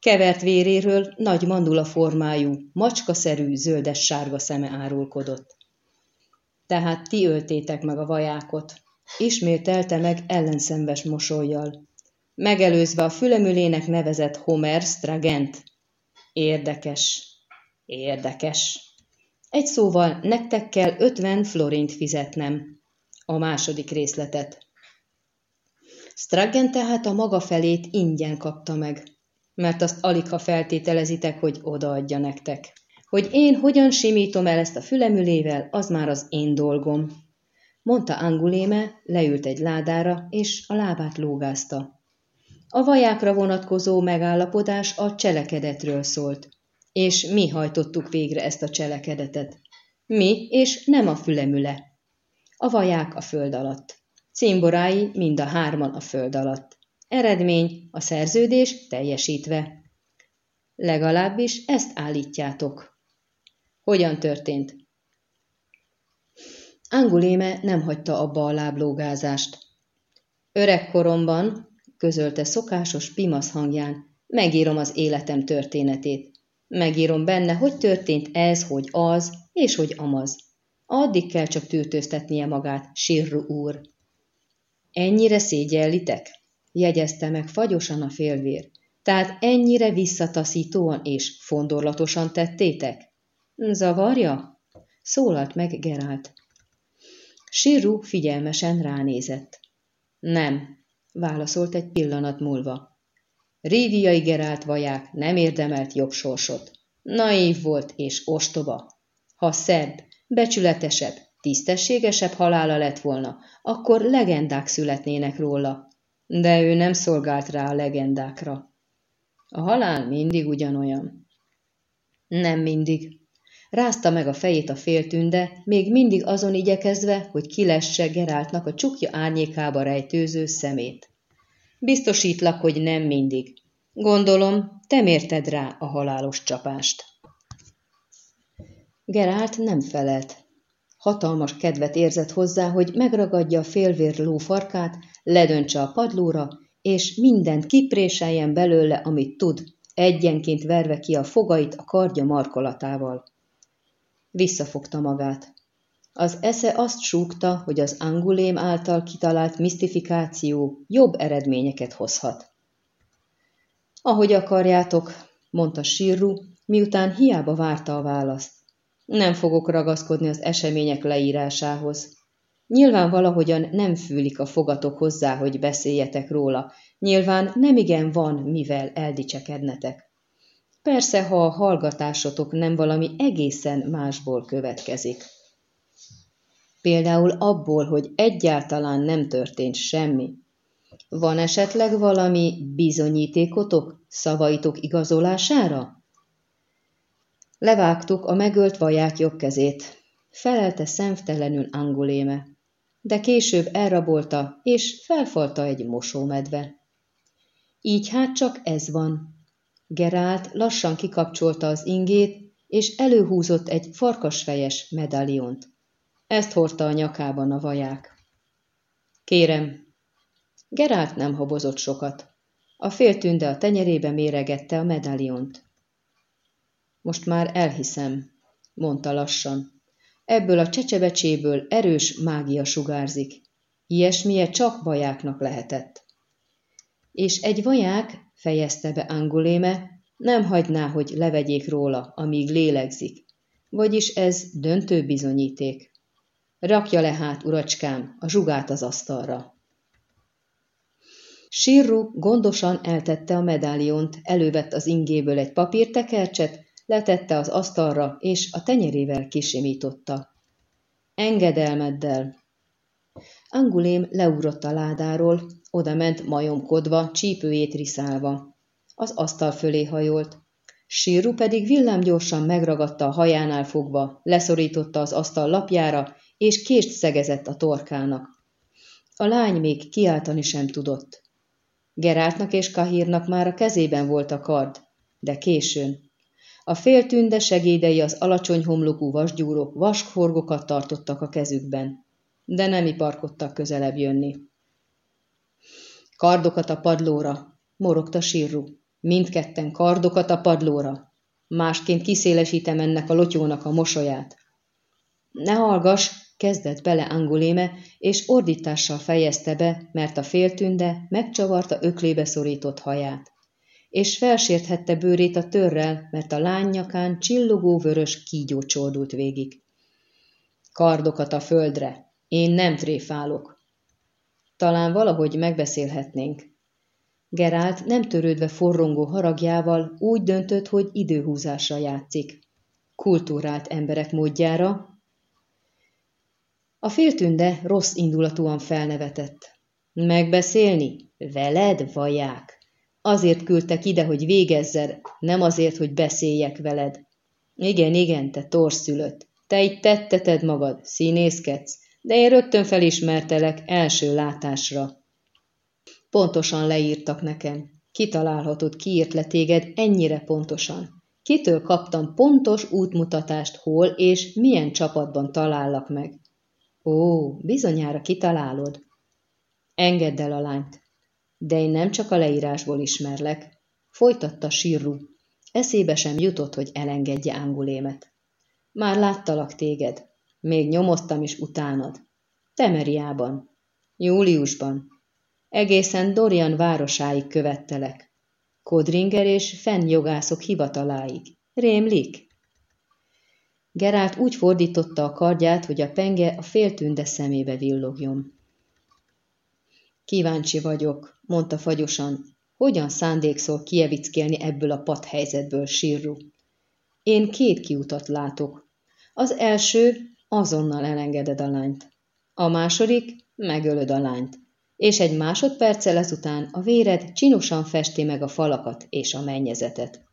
Kevert véréről nagy mandula formájú, macskaszerű, zöldes-sárga szeme árulkodott. Tehát ti öltétek meg a vajákot, ismételte meg ellenszembes mosolyjal. Megelőzve a fülemülének nevezett Homer Stragent. Érdekes, érdekes. Egy szóval, nektek kell ötven florint fizetnem. A második részletet. Straggen tehát a maga felét ingyen kapta meg, mert azt alig ha feltételezitek, hogy odaadja nektek. Hogy én hogyan simítom el ezt a fülemülével, az már az én dolgom. Mondta Anguléme, leült egy ládára, és a lábát lógázta. A vajákra vonatkozó megállapodás a cselekedetről szólt, és mi hajtottuk végre ezt a cselekedetet. Mi, és nem a fülemüle. A vaják a föld alatt. Cimborái mind a hárman a föld alatt. Eredmény a szerződés teljesítve. Legalábbis ezt állítjátok. Hogyan történt? Anguléme nem hagyta abba a láblógázást. Öregkoromban, közölte szokásos pimasz hangján, megírom az életem történetét. Megírom benne, hogy történt ez, hogy az, és hogy amaz. Addig kell csak tűrtőztetnie magát, Sirru úr. Ennyire szégyellitek? jegyezte meg fagyosan a félvér. Tehát ennyire visszataszítóan és fondorlatosan tettétek? Zavarja? Szólalt meg Gerált. Sirru figyelmesen ránézett. Nem, válaszolt egy pillanat múlva. Ríviai Gerált vaják nem érdemelt jobb sorsot. Naív volt és ostoba. Ha szebb, becsületesebb, tisztességesebb halála lett volna, akkor legendák születnének róla. De ő nem szolgált rá a legendákra. A halál mindig ugyanolyan. Nem mindig. Rázta meg a fejét a féltünde, még mindig azon igyekezve, hogy kilesse Geráltnak a csukja árnyékába rejtőző szemét. Biztosítlak, hogy nem mindig. Gondolom, te mérted rá a halálos csapást. Gerált nem felelt. Hatalmas kedvet érzett hozzá, hogy megragadja a félvér ló farkát, ledöntse a padlóra, és mindent kipréseljen belőle, amit tud, egyenként verve ki a fogait a kardja markolatával. Visszafogta magát. Az esze azt súgta, hogy az angulém által kitalált misztifikáció jobb eredményeket hozhat. Ahogy akarjátok, mondta Sirru, miután hiába várta a választ. Nem fogok ragaszkodni az események leírásához. Nyilván valahogyan nem fűlik a fogatok hozzá, hogy beszéljetek róla. Nyilván nemigen van, mivel eldicsekednetek. Persze, ha a hallgatásotok nem valami egészen másból következik. Például abból, hogy egyáltalán nem történt semmi. Van esetleg valami bizonyítékotok, szavaitok igazolására? Levágtuk a megölt vaják jobb kezét, felelte szemtelenül Anguléme, de később elrabolta és felfalta egy mosómedve. Így hát csak ez van. Gerált lassan kikapcsolta az ingét, és előhúzott egy farkasfejes medaliont. Ezt hordta a nyakában a vaják. Kérem. Gerált nem habozott sokat. A féltünde a tenyerébe méregette a medaliont. Most már elhiszem, mondta lassan. Ebből a csecsebecséből erős mágia sugárzik. Ilyesmije csak vajáknak lehetett. És egy vaják, fejezte be Anguléme, nem hagyná, hogy levegyék róla, amíg lélegzik. Vagyis ez döntő bizonyíték. Rakja le hát, uracskám, a zsugát az asztalra. Sirru gondosan eltette a medáliont, elővett az ingéből egy papírtekercset, letette az asztalra, és a tenyerével kisimította. Engedelmeddel! Angulém leugrott a ládáról, odament majomkodva, csípőjét riszálva. Az asztal fölé hajolt. Sírru pedig villámgyorsan megragadta a hajánál fogva, leszorította az asztal lapjára, és kést szegezett a torkának. A lány még kiáltani sem tudott. Geráltnak és Kahírnak már a kezében volt a kard, de későn. A féltünde segédei az alacsony homlokú vasgyúrok vaskhorgokat tartottak a kezükben, de nem iparkodtak közelebb jönni. Kardokat a padlóra, morogta sírru. Mindketten kardokat a padlóra. Másként kiszélesítem ennek a lotyónak a mosolyát. Ne hallgass, kezdett bele Anguléme, és ordítással fejezte be, mert a féltünde megcsavarta öklébe szorított haját és felsérthette bőrét a törrel, mert a lány nyakán csillogó vörös kígyó csordult végig. Kardokat a földre, én nem tréfálok. Talán valahogy megbeszélhetnénk. Gerált nem törődve forrongó haragjával úgy döntött, hogy időhúzásra játszik. Kultúrált emberek módjára. A féltünde rossz indulatúan felnevetett. Megbeszélni? Veled, vaják? Azért küldtek ide, hogy végezzer, nem azért, hogy beszéljek veled. Igen, igen, te torszülött. Te itt tetteted magad, színészkedsz, de én rögtön felismertelek első látásra. Pontosan leírtak nekem. Kitalálhatod, ki írt le téged ennyire pontosan. Kitől kaptam pontos útmutatást, hol és milyen csapatban talállak meg. Ó, bizonyára kitalálod. Engedd el a lányt. De én nem csak a leírásból ismerlek, folytatta sírru. Eszébe sem jutott, hogy elengedje Angulémet. Már láttalak téged. Még nyomoztam is utánad. Temeriában. Júliusban. Egészen Dorian városáig követtelek. Kodringer és fennjogászok hivataláig. Rémlik? Gerált úgy fordította a kardját, hogy a penge a féltünde szemébe villogjon. Kíváncsi vagyok, mondta fagyosan. Hogyan szándékszol kievickélni ebből a padhelyzetből, sírru? Én két kiutat látok. Az első, azonnal elengeded a lányt. A második, megölöd a lányt. és egy másodperccel ezután a véred csinosan festi meg a falakat és a mennyezetet.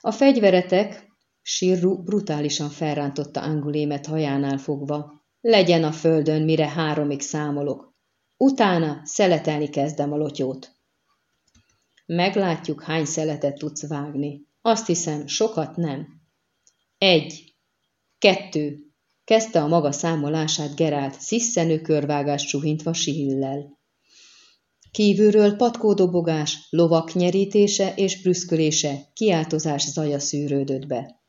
A fegyveretek, Sirru brutálisan felrántotta Angulémet hajánál fogva. Legyen a földön, mire háromig számolok. Utána szeletelni kezdem a lotyót. Meglátjuk, hány szeletet tudsz vágni. Azt hiszem, sokat nem. Egy, kettő, kezdte a maga számolását Gerált, sziszenő körvágás csuhintva sihillel. Kívülről patkódobogás, lovak nyerítése és prüszkölése, kiáltozás zaja szűrődött be.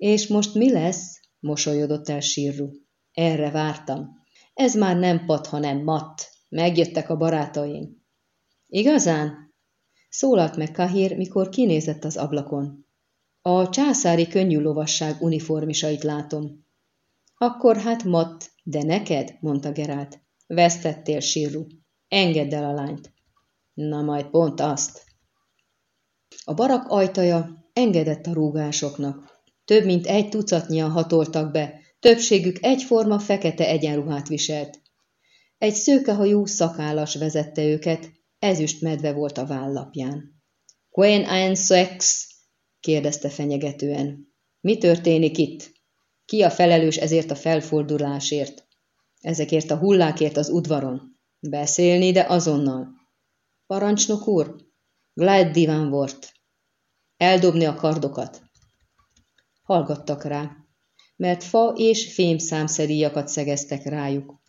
És most mi lesz? mosolyodott el Sirru. Erre vártam. Ez már nem pat, hanem matt. Megjöttek a barátaim. Igazán? Szólalt meg Kahir, mikor kinézett az ablakon. A császári könnyű lovasság uniformisait látom. Akkor hát matt, de neked, mondta Gerált. Vesztettél, Sirru. Engedd el a lányt. Na majd pont azt. A barak ajtaja engedett a rúgásoknak. Több mint egy tucatnyian hatoltak be, többségük egyforma fekete egyenruhát viselt. Egy szőkehajú szakállas vezette őket, ezüst medve volt a vállapján. Quen ein sex? kérdezte fenyegetően. Mi történik itt? Ki a felelős ezért a felfordulásért? Ezekért a hullákért az udvaron? Beszélni, de azonnal. Parancsnok úr, Glad diván volt. Eldobni a kardokat. Hallgattak rá, mert fa és fém számszeríjakat szegeztek rájuk.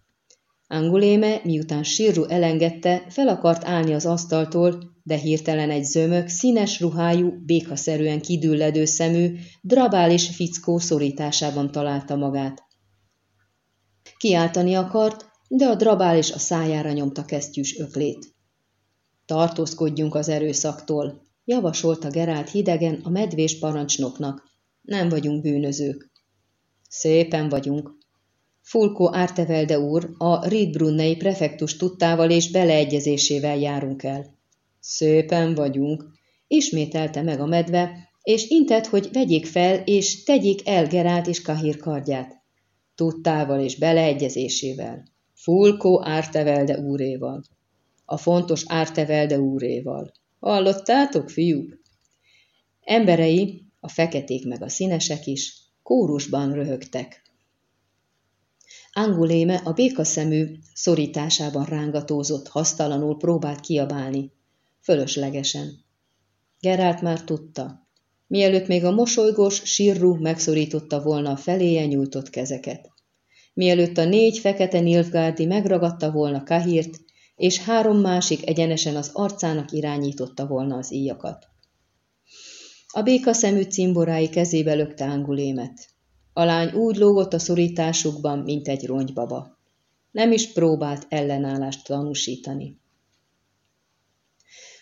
Anguléme, miután Sirru elengedte, fel akart állni az asztaltól, de hirtelen egy zömök, színes ruhájú, békaszerűen kidülledő szemű, drabális fickó szorításában találta magát. Kiáltani akart, de a drabális a szájára nyomta kesztyűs öklét. Tartózkodjunk az erőszaktól, javasolta Gerált hidegen a medvés parancsnoknak. Nem vagyunk bűnözők. Szépen vagyunk. Fulko Ártevelde úr a Riedbrunnei prefektus tudtával és beleegyezésével járunk el. Szépen vagyunk, ismételte meg a medve, és intett, hogy vegyék fel és tegyék el Gerált és Kahir kardját. Tudtával és beleegyezésével. Fulko Ártevelde úréval. A fontos Ártevelde úréval. Hallottátok, fiúk? Emberei, a feketék meg a színesek is, kórusban röhögtek. Anguléme a békaszemű szorításában rángatózott, hasztalanul próbált kiabálni. Fölöslegesen. Gerált már tudta. Mielőtt még a mosolygós sírru megszorította volna a feléje nyújtott kezeket mielőtt a négy fekete nilfgárdi megragadta volna Kahírt, és három másik egyenesen az arcának irányította volna az íjakat. A béka szemű cimborái kezébe lökte Angulémet. A lány úgy lógott a szorításukban, mint egy ronygybaba. Nem is próbált ellenállást tanúsítani.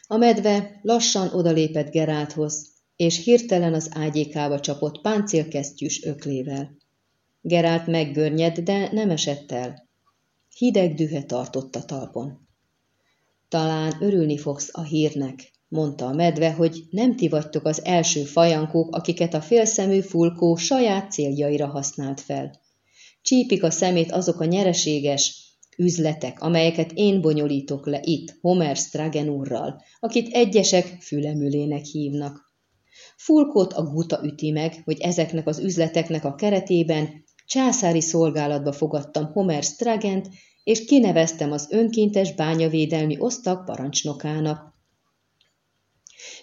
A medve lassan odalépett Gerálthoz, és hirtelen az ágyékába csapott páncélkesztyűs öklével. Gerált meggörnyed, de nem esett el. Hideg dühe tartott a talpon. Talán örülni fogsz a hírnek, mondta a medve, hogy nem ti vagytok az első fajankók, akiket a félszemű fulkó saját céljaira használt fel. Csípik a szemét azok a nyereséges üzletek, amelyeket én bonyolítok le itt, Homer Stragen úrral, akit egyesek fülemülének hívnak. Fulkót a guta üti meg, hogy ezeknek az üzleteknek a keretében császári szolgálatba fogadtam Homer Stragent, és kineveztem az önkéntes bányavédelmi osztag parancsnokának.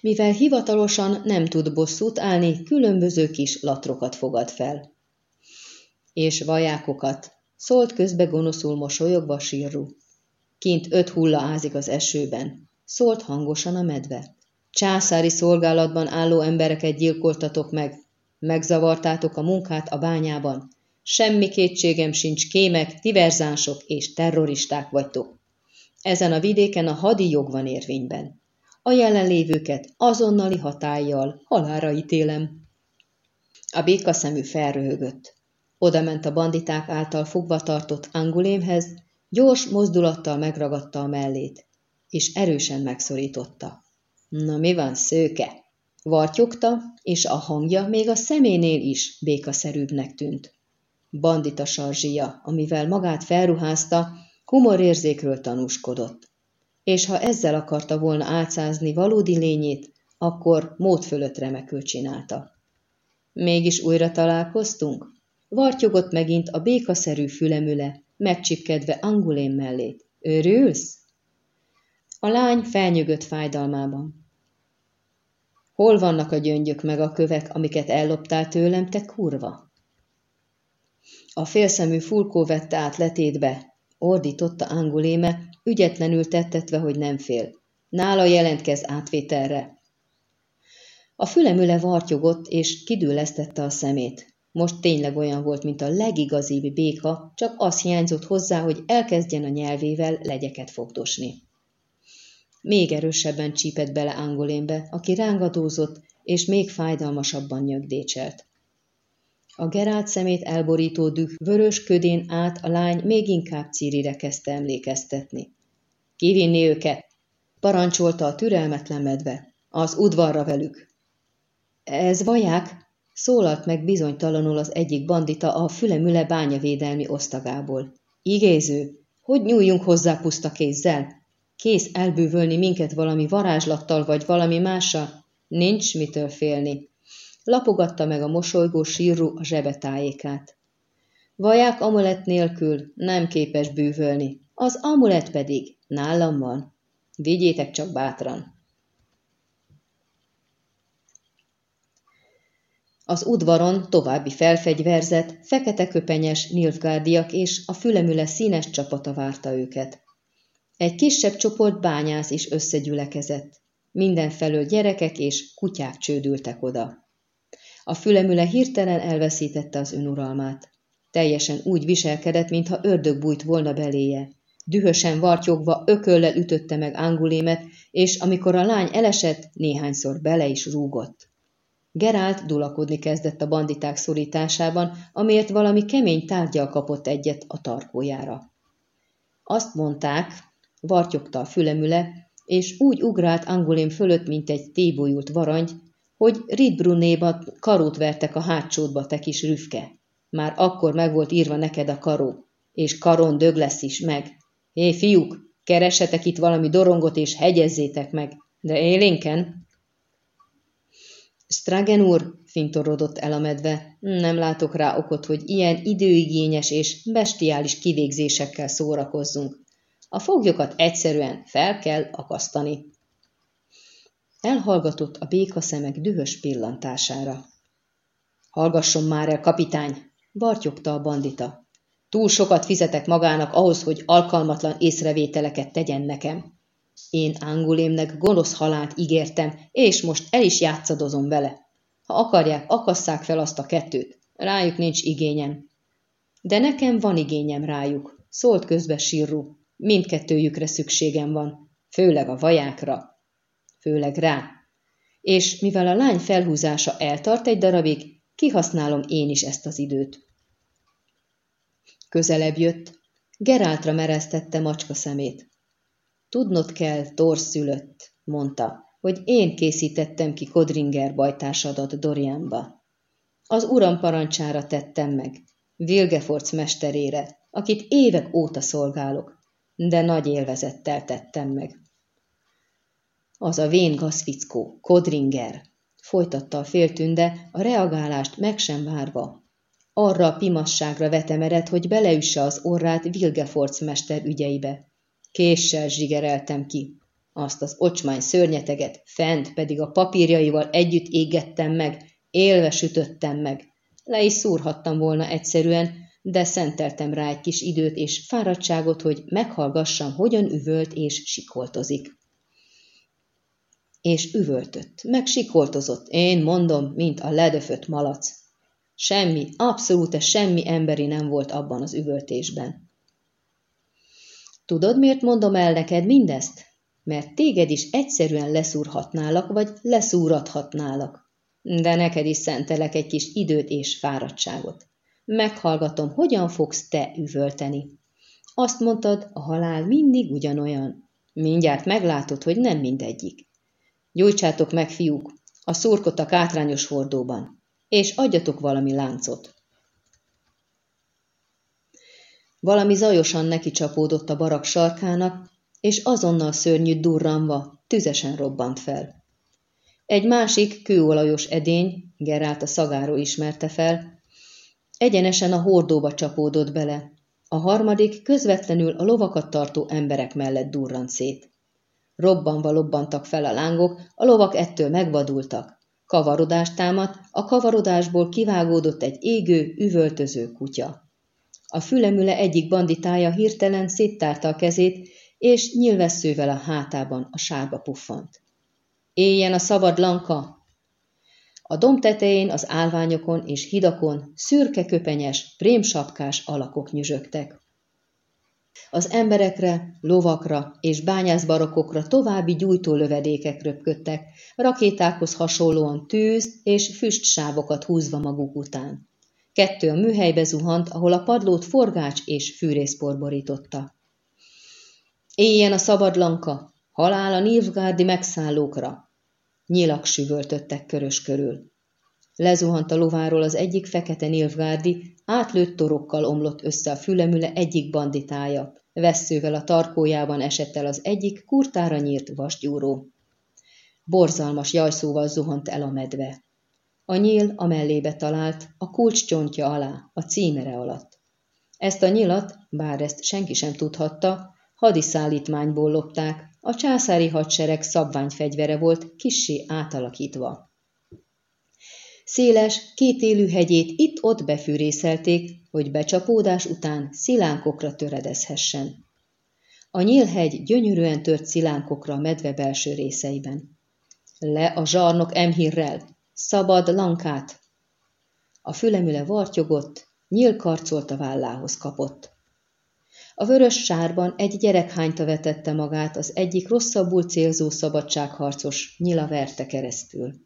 Mivel hivatalosan nem tud bosszút állni, különböző kis latrokat fogad fel. És vajákokat, szólt közbe gonoszul mosolyogva sírru. Kint öt hulla ázik az esőben, szólt hangosan a medve. Császári szolgálatban álló embereket gyilkoltatok meg, megzavartátok a munkát a bányában, Semmi kétségem sincs, kémek, diverzánsok és terroristák vagytok. Ezen a vidéken a hadi jog van érvényben. A jelenlévőket azonnali hatállyal halára ítélem. A békaszemű felröhögött. Oda ment a banditák által fogva tartott angulémhez, gyors mozdulattal megragadta a mellét, és erősen megszorította. Na mi van, szőke? Vartyogta, és a hangja még a szeménél is békaszerűbbnek tűnt bandita sarzsia, amivel magát felruházta, Humorérzékről tanúskodott, és ha ezzel akarta volna átszázni valódi lényét, akkor mód fölött remekül csinálta. Mégis újra találkoztunk? Vartyogott megint a békaszerű fülemüle, megcsipkedve Angulén mellét. Örülsz? A lány felnyögött fájdalmában. Hol vannak a gyöngyök meg a kövek, amiket elloptál tőlem, te kurva? A félszemű fulkó vette át letétbe, ordította Anguléme, ügyetlenül tettetve, hogy nem fél. Nála jelentkez átvételre. A fülemüle vartyogott, és kidüllesztette a szemét. Most tényleg olyan volt, mint a legigazibb béka, csak az hiányzott hozzá, hogy elkezdjen a nyelvével legyeket fogdosni. Még erősebben csípett bele Angolénbe, aki rángadózott, és még fájdalmasabban nyögdécselt. A Gerált szemét elborító düh vörös ködén át a lány még inkább Círire kezdte emlékeztetni. Kivinni őket, parancsolta a türelmetlen medve. Az udvarra velük. Ez vaják, szólalt meg bizonytalanul az egyik bandita a fülemüle bányavédelmi osztagából. Igéző, hogy nyúljunk hozzá puszta kézzel? Kész elbűvölni minket valami varázslattal vagy valami mással? Nincs mitől félni. Lapogatta meg a mosolygó sírru a zsebetájékát. Vaják amulet nélkül nem képes bűvölni, az amulet pedig nálam van. Vigyétek csak bátran. Az udvaron további felfegyverzett, fekete köpenyes nilfgárdiak és a fülemüle színes csapata várta őket. Egy kisebb csoport bányász is összegyülekezett. Mindenfelől gyerekek és kutyák csődültek oda. A fülemüle hirtelen elveszítette az önuralmát. Teljesen úgy viselkedett, mintha ördög bújt volna beléje. Dühösen vartyogva ököllel ütötte meg Angulémet, és amikor a lány elesett, néhányszor bele is rúgott. Gerált dulakodni kezdett a banditák szorításában, amiért valami kemény tárgyal kapott egyet a tarkójára. Azt mondták, vartyogta a fülemüle, és úgy ugrált Angulém fölött, mint egy tébolyult varangy, hogy Ridbrunéba karót vertek a hátsódba, te kis rüfke. Már akkor meg volt írva neked a karó, és karon dög lesz is meg. Hé, fiúk, keresetek itt valami dorongot, és hegyezzétek meg, de élénken. Stragen úr, fintorodott el a medve, nem látok rá okot, hogy ilyen időigényes és bestiális kivégzésekkel szórakozzunk. A foglyokat egyszerűen fel kell akasztani. Elhallgatott a béka szemek dühös pillantására. Hallgasson már el, kapitány! Bartyogta a bandita. Túl sokat fizetek magának ahhoz, hogy alkalmatlan észrevételeket tegyen nekem. Én Angulémnek gonosz halált ígértem, és most el is játszadozom vele. Ha akarják, akasszák fel azt a kettőt. Rájuk nincs igényem. De nekem van igényem rájuk, szólt közbe Sirru. Mindkettőjükre szükségem van, főleg a vajákra, főleg rá. És mivel a lány felhúzása eltart egy darabig, kihasználom én is ezt az időt. Közelebb jött, Geráltra mereztette macska szemét. Tudnod kell, torszülött, mondta, hogy én készítettem ki Kodringer bajtársadat Dorianba. Az uram parancsára tettem meg, Vilgeforc mesterére, akit évek óta szolgálok de nagy élvezettel tettem meg. Az a vén gazfickó, Kodringer, folytatta a féltünde, a reagálást meg sem várva. Arra a pimasságra vetemered, hogy beleüsse az orrát Vilgeforc mester ügyeibe. Késsel zsigereltem ki. Azt az ocsmány szörnyeteget, fent pedig a papírjaival együtt égettem meg, élve sütöttem meg. Le is szúrhattam volna egyszerűen, de szenteltem rá egy kis időt és fáradtságot, hogy meghallgassam, hogyan üvölt és sikoltozik. És üvöltött, meg sikoltozott, én mondom, mint a ledöfött malac. Semmi, abszolút semmi emberi nem volt abban az üvöltésben. Tudod, miért mondom el neked mindezt? Mert téged is egyszerűen leszúrhatnálak, vagy leszúrathatnálak. De neked is szentelek egy kis időt és fáradtságot. Meghallgatom, hogyan fogsz te üvölteni. Azt mondtad, a halál mindig ugyanolyan. Mindjárt meglátod, hogy nem mindegyik. Gyújtsátok meg, fiúk, a szurkot a kátrányos hordóban, és adjatok valami láncot. Valami zajosan neki csapódott a barak sarkának, és azonnal szörnyű durranva, tüzesen robbant fel. Egy másik kőolajos edény, Gerált a szagáról ismerte fel, egyenesen a hordóba csapódott bele, a harmadik közvetlenül a lovakat tartó emberek mellett durrant szét. Robbanva lobbantak fel a lángok, a lovak ettől megvadultak. Kavarodást támadt, a kavarodásból kivágódott egy égő, üvöltöző kutya. A fülemüle egyik banditája hirtelen széttárta a kezét, és nyilvesszővel a hátában a sárba puffant. Éljen a szabad lanka! A domb tetején, az állványokon és hidakon szürke köpenyes, prémsapkás alakok nyüzsögtek. Az emberekre, lovakra és bányászbarakokra további gyújtó lövedékek röpködtek, rakétákhoz hasonlóan tűz és füstsávokat húzva maguk után. Kettő a műhelybe zuhant, ahol a padlót forgács és fűrészpor borította. Éljen a szabad lanka, halál a Nilfgárdi megszállókra! Nyilak süvöltöttek körös körül. Lezuhant a lováról az egyik fekete Nilfgárdi, átlőtt torokkal omlott össze a fülemüle egyik banditája, vesszővel a tarkójában esett el az egyik kurtára nyírt vasgyúró. Borzalmas jajszóval zuhant el a medve. A nyíl a mellébe talált, a kulcs csontja alá, a címere alatt. Ezt a nyilat, bár ezt senki sem tudhatta, hadiszállítmányból lopták, a császári hadsereg szabványfegyvere volt, kissé átalakítva. Széles, kétélű hegyét itt-ott befűrészelték, hogy becsapódás után szilánkokra töredezhessen. A nyílhegy gyönyörűen tört szilánkokra a medve belső részeiben. Le a zsarnok emhírrel, Szabad lankát! A fülemüle vartyogott, nyílkarcolt a vállához kapott. A vörös sárban egy gyerek hányta vetette magát, az egyik rosszabbul célzó szabadságharcos nyila verte keresztül.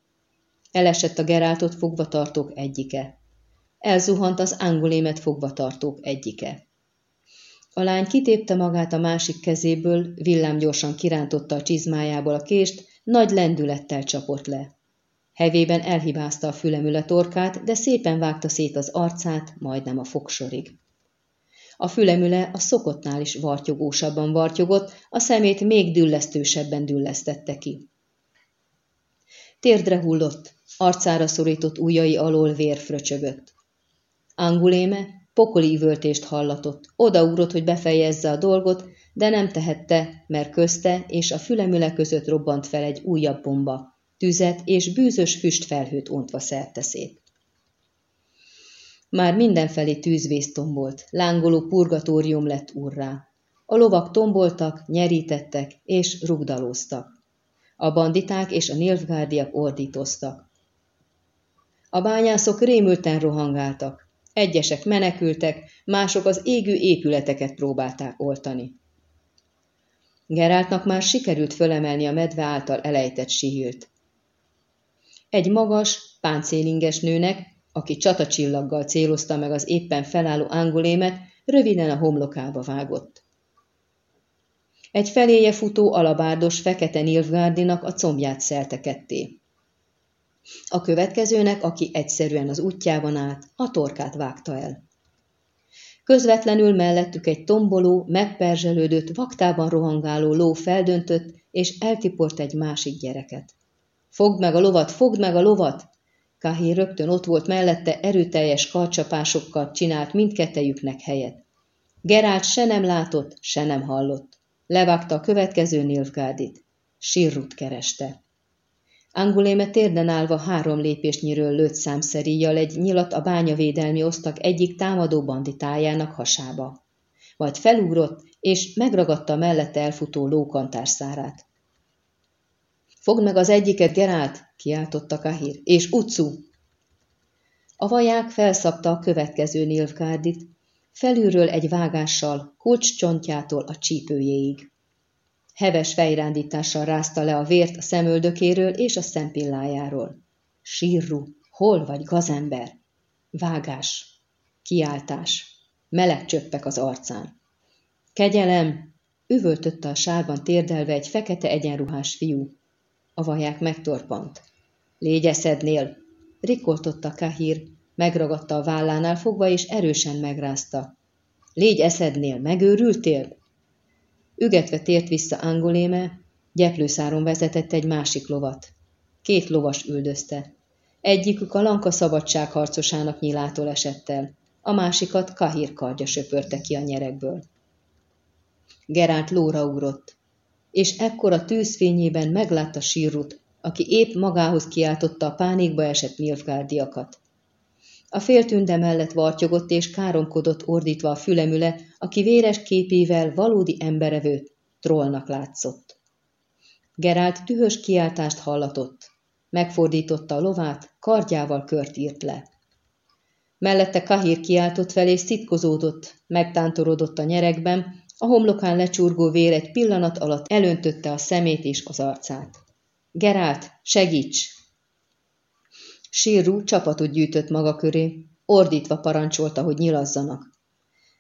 Elesett a Geráltot fogvatartók egyike. Elzuhant az angulémet fogvatartók egyike. A lány kitépte magát a másik kezéből, villámgyorsan kirántotta a csizmájából a kést, nagy lendülettel csapott le. Hevében elhibázta a fülemüle de szépen vágta szét az arcát, majdnem a fogsorig. A fülemüle a szokottnál is vartyogósabban vartyogott, a szemét még düllesztősebben düllesztette ki. Térdre hullott, arcára szorított ujjai alól vér fröcsögött. Anguléme pokoli üvöltést hallatott, odaúrott, hogy befejezze a dolgot, de nem tehette, mert közte és a fülemüle között robbant fel egy újabb bomba, tüzet és bűzös füstfelhőt ontva szerteszét. Már mindenfelé tűzvész tombolt, lángoló purgatórium lett urrá. A lovak tomboltak, nyerítettek és rugdalóztak. A banditák és a nilfgárdiak ordítoztak. A bányászok rémülten rohangáltak. Egyesek menekültek, mások az égő épületeket próbálták oltani. Geráltnak már sikerült fölemelni a medve által elejtett sihilt. Egy magas, páncélinges nőnek, aki csatacsillaggal célozta meg az éppen felálló angolémet, röviden a homlokába vágott. Egy feléje futó alabárdos fekete Nilfgárdinak a combját szelte ketté. A következőnek, aki egyszerűen az útjában állt, a torkát vágta el. Közvetlenül mellettük egy tomboló, megperzselődött, vaktában rohangáló ló feldöntött, és eltiport egy másik gyereket. Fogd meg a lovat, fogd meg a lovat! Kahé rögtön ott volt mellette, erőteljes karcsapásokkal csinált mindkettejüknek helyet. Gerált se nem látott, se nem hallott. Levágta a következő Nilfgárdit. Sirrut kereste. Anguléme térden állva három lépésnyiről lőtt számszeríjjal egy nyilat a bányavédelmi osztak egyik támadó banditájának hasába. Majd felugrott, és megragadta mellette elfutó lókantás szárát. Fogd meg az egyiket, Gerált! kiáltotta Kahir. És utcú! A vaják felszabta a következő Nilfgárdit, felülről egy vágással, kulcscsontjától a csípőjéig. Heves fejrándítással rázta le a vért a szemöldökéről és a szempillájáról. Sírru, hol vagy, gazember? Vágás, kiáltás, meleg csöppek az arcán. Kegyelem, üvöltötte a sárban térdelve egy fekete egyenruhás fiú, a vaják megtorpant. Légy eszednél! Rikoltotta Kahir, megragadta a vállánál fogva, és erősen megrázta. Légy eszednél, megőrültél? Ügetve tért vissza Angoléme, gyeplőszáron vezetett egy másik lovat. Két lovas üldözte. Egyikük a lanka szabadságharcosának nyilától esett el, a másikat Kahír kardja söpörte ki a nyerekből. Gerált lóra ugrott, és ekkor a tűzfényében meglátta Sírut, aki épp magához kiáltotta a pánikba esett Nilfgárdiakat. A féltünde mellett vartyogott és káromkodott ordítva a fülemüle, aki véres képével valódi emberevőt, trollnak látszott. Gerált tühös kiáltást hallatott. Megfordította a lovát, kardjával kört írt le. Mellette Kahír kiáltott fel és szitkozódott, megtántorodott a nyerekben, a homlokán lecsurgó vér egy pillanat alatt elöntötte a szemét és az arcát. Gerált, segíts! Sírú csapatot gyűjtött maga köré, ordítva parancsolta, hogy nyilazzanak.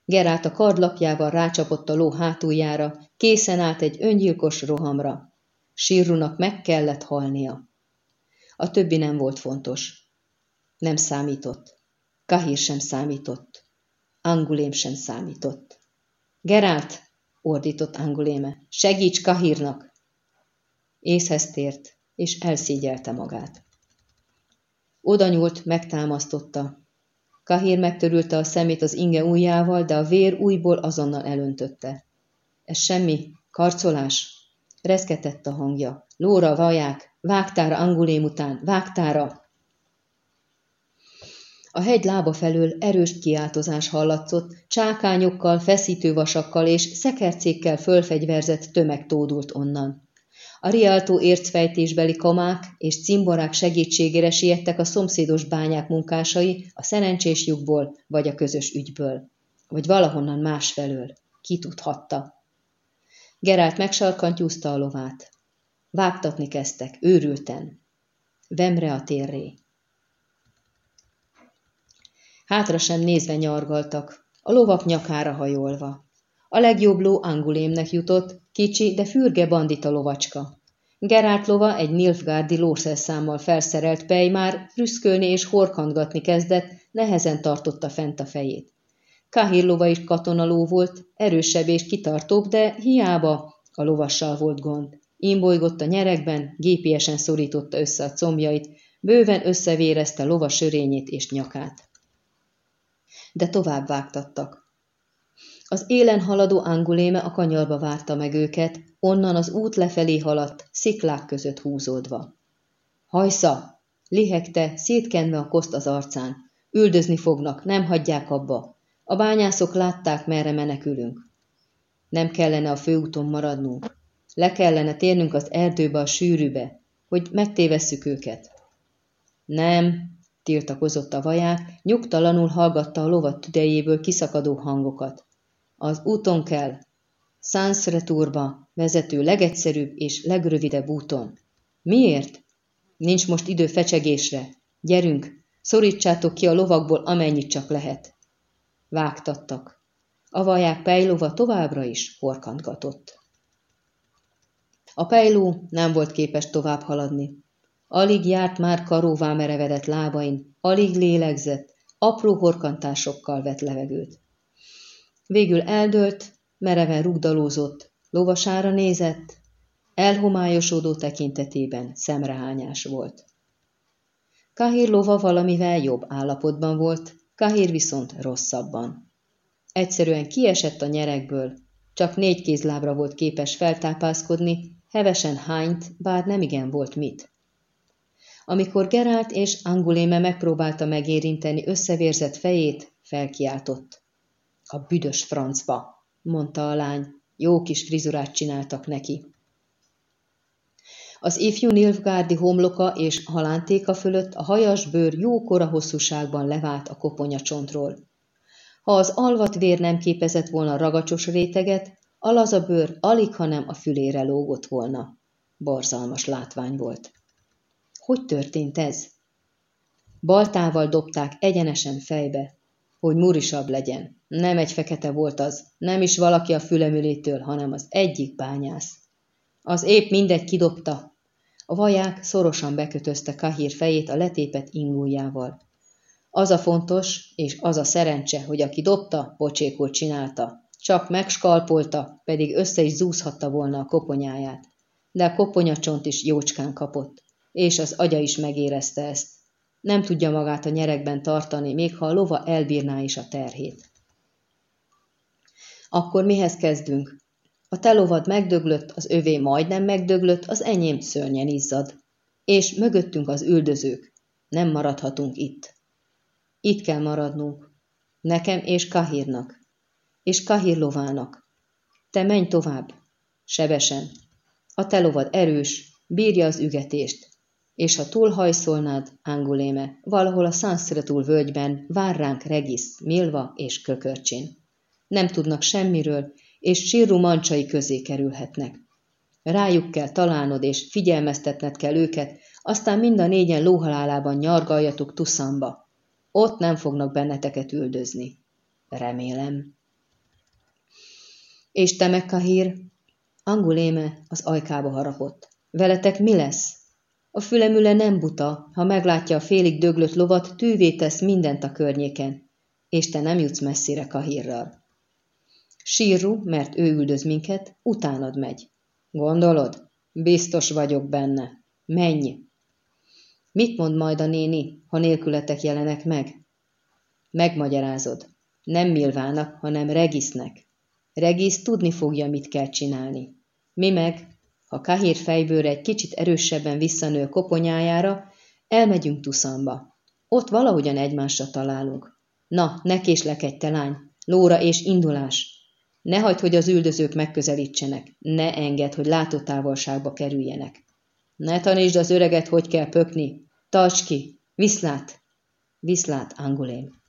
Gerált a kardlapjával rácsapott a ló hátuljára, készen állt egy öngyilkos rohamra. Sírrunak meg kellett halnia. A többi nem volt fontos. Nem számított. Kahír sem számított. Angulém sem számított. Gerált, ordított Anguléme, segíts Kahírnak! Észhez tért, és elszígyelte magát. Oda nyúlt, megtámasztotta. Kahír megtörülte a szemét az inge ujjával, de a vér újból azonnal elöntötte. Ez semmi, karcolás. Reszketett a hangja. Lóra, vaják, vágtára Angulém után, vágtára! A hegy lába felől erős kiáltozás hallatszott, csákányokkal, feszítővasakkal és szekercékkel fölfegyverzett tömeg tódult onnan. A Rialtó ércfejtésbeli kamák és cimborák segítségére siettek a szomszédos bányák munkásai a szerencsés lyukból vagy a közös ügyből. Vagy valahonnan másfelől. Ki tudhatta. Gerált megsalkantyúzta a lovát. Vágtatni kezdtek, őrülten. Vemre a térré. Hátra sem nézve nyargaltak, a lovak nyakára hajolva. A legjobb ló Angulémnek jutott, kicsi, de fürge bandita lovacska. Gerált lova egy Nilfgárdi lószerszámmal felszerelt pej már prüszkölni és horkantgatni kezdett, nehezen tartotta fent a fejét. Kahir lova is katonaló volt, erősebb és kitartóbb, de hiába a lovassal volt gond. Imbolygott a nyerekben, gépiesen szorította össze a combjait, bőven összevérezte lova sörényét és nyakát de tovább vágtattak. Az élen haladó anguléme a kanyarba várta meg őket, onnan az út lefelé haladt, sziklák között húzódva. Hajsza! Lihegte, szétkenve a koszt az arcán. Üldözni fognak, nem hagyják abba. A bányászok látták, merre menekülünk. Nem kellene a főúton maradnunk. Le kellene térnünk az erdőbe, a sűrűbe, hogy megtévesszük őket. Nem, tiltakozott a vaják, nyugtalanul hallgatta a lovat tüdejéből kiszakadó hangokat. Az úton kell. Sanszretúrba vezető legegyszerűbb és legrövidebb úton. Miért? Nincs most idő fecsegésre. Gyerünk, szorítsátok ki a lovakból amennyit csak lehet. Vágtattak. A vaják pejlóva továbbra is horkantgatott. A pejló nem volt képes tovább haladni. Alig járt már karóvá merevedett lábain, alig lélegzett, apró horkantásokkal vett levegőt. Végül eldőlt, mereven rugdalózott, lovasára nézett, elhomályosodó tekintetében szemrehányás volt. Kahír lova valamivel jobb állapotban volt, Kahír viszont rosszabban. Egyszerűen kiesett a nyerekből, csak négy kézlábra volt képes feltápászkodni, hevesen hányt, bár nemigen volt mit. Amikor Gerált és Anguléme megpróbálta megérinteni összevérzett fejét, felkiáltott. A büdös francba, mondta a lány. Jó kis frizurát csináltak neki. Az ifjú Nilfgárdi homloka és halántéka fölött a hajas bőr jókora hosszúságban levált a koponya csontról. Ha az alvat vér nem képezett volna ragacsos réteget, a laza bőr alig, hanem a fülére lógott volna. Borzalmas látvány volt. Hogy történt ez? Baltával dobták egyenesen fejbe, hogy murisabb legyen. Nem egy fekete volt az, nem is valaki a fülemülétől, hanem az egyik bányász. Az épp mindegy kidobta. A vaják szorosan bekötözte Kahír fejét a letépet ingújával. Az a fontos, és az a szerencse, hogy aki dobta, pocsékot csinálta. Csak megskalpolta, pedig össze is zúzhatta volna a koponyáját. De a koponyacsont is jócskán kapott, és az agya is megérezte ezt. Nem tudja magát a nyerekben tartani, még ha a lova elbírná is a terhét. Akkor mihez kezdünk? A te lovad megdöglött, az övé majdnem megdöglött, az enyém szörnyen izzad. És mögöttünk az üldözők. Nem maradhatunk itt. Itt kell maradnunk. Nekem és Kahírnak. És Kahír lovának. Te menj tovább. Sebesen. A te lovad erős, bírja az ügetést. És ha túlhajszolnád, Anguléme, valahol a Sanszretul völgyben vár ránk Regis, Milva és Kökörcsin. Nem tudnak semmiről, és sírú mancsai közé kerülhetnek. Rájuk kell találnod, és figyelmeztetned kell őket, aztán mind a négyen lóhalálában nyargaljatok Tuszamba. Ott nem fognak benneteket üldözni. Remélem. És te meg, Kahír? Anguléme az ajkába harapott. Veletek mi lesz? A fülemüle nem buta, ha meglátja a félig döglött lovat, tűvé tesz mindent a környéken, és te nem jutsz messzire Kahírral. Sírru, mert ő üldöz minket, utánad megy. Gondolod? Biztos vagyok benne. Menj! Mit mond majd a néni, ha nélkületek jelenek meg? Megmagyarázod. Nem Milvának, hanem Regisznek. Regisz tudni fogja, mit kell csinálni. Mi meg, ha Kahír fejbőre egy kicsit erősebben visszanő koponyájára, elmegyünk Tuszamba. Ott valahogyan egymásra találunk. Na, ne késlekedj, te lány! Lóra és indulás! Ne hagyd, hogy az üldözők megközelítsenek. Ne engedd, hogy látótávolságba kerüljenek. Ne tanítsd az öreget, hogy kell pökni. Tarts ki! Viszlát! Viszlát, Angulém!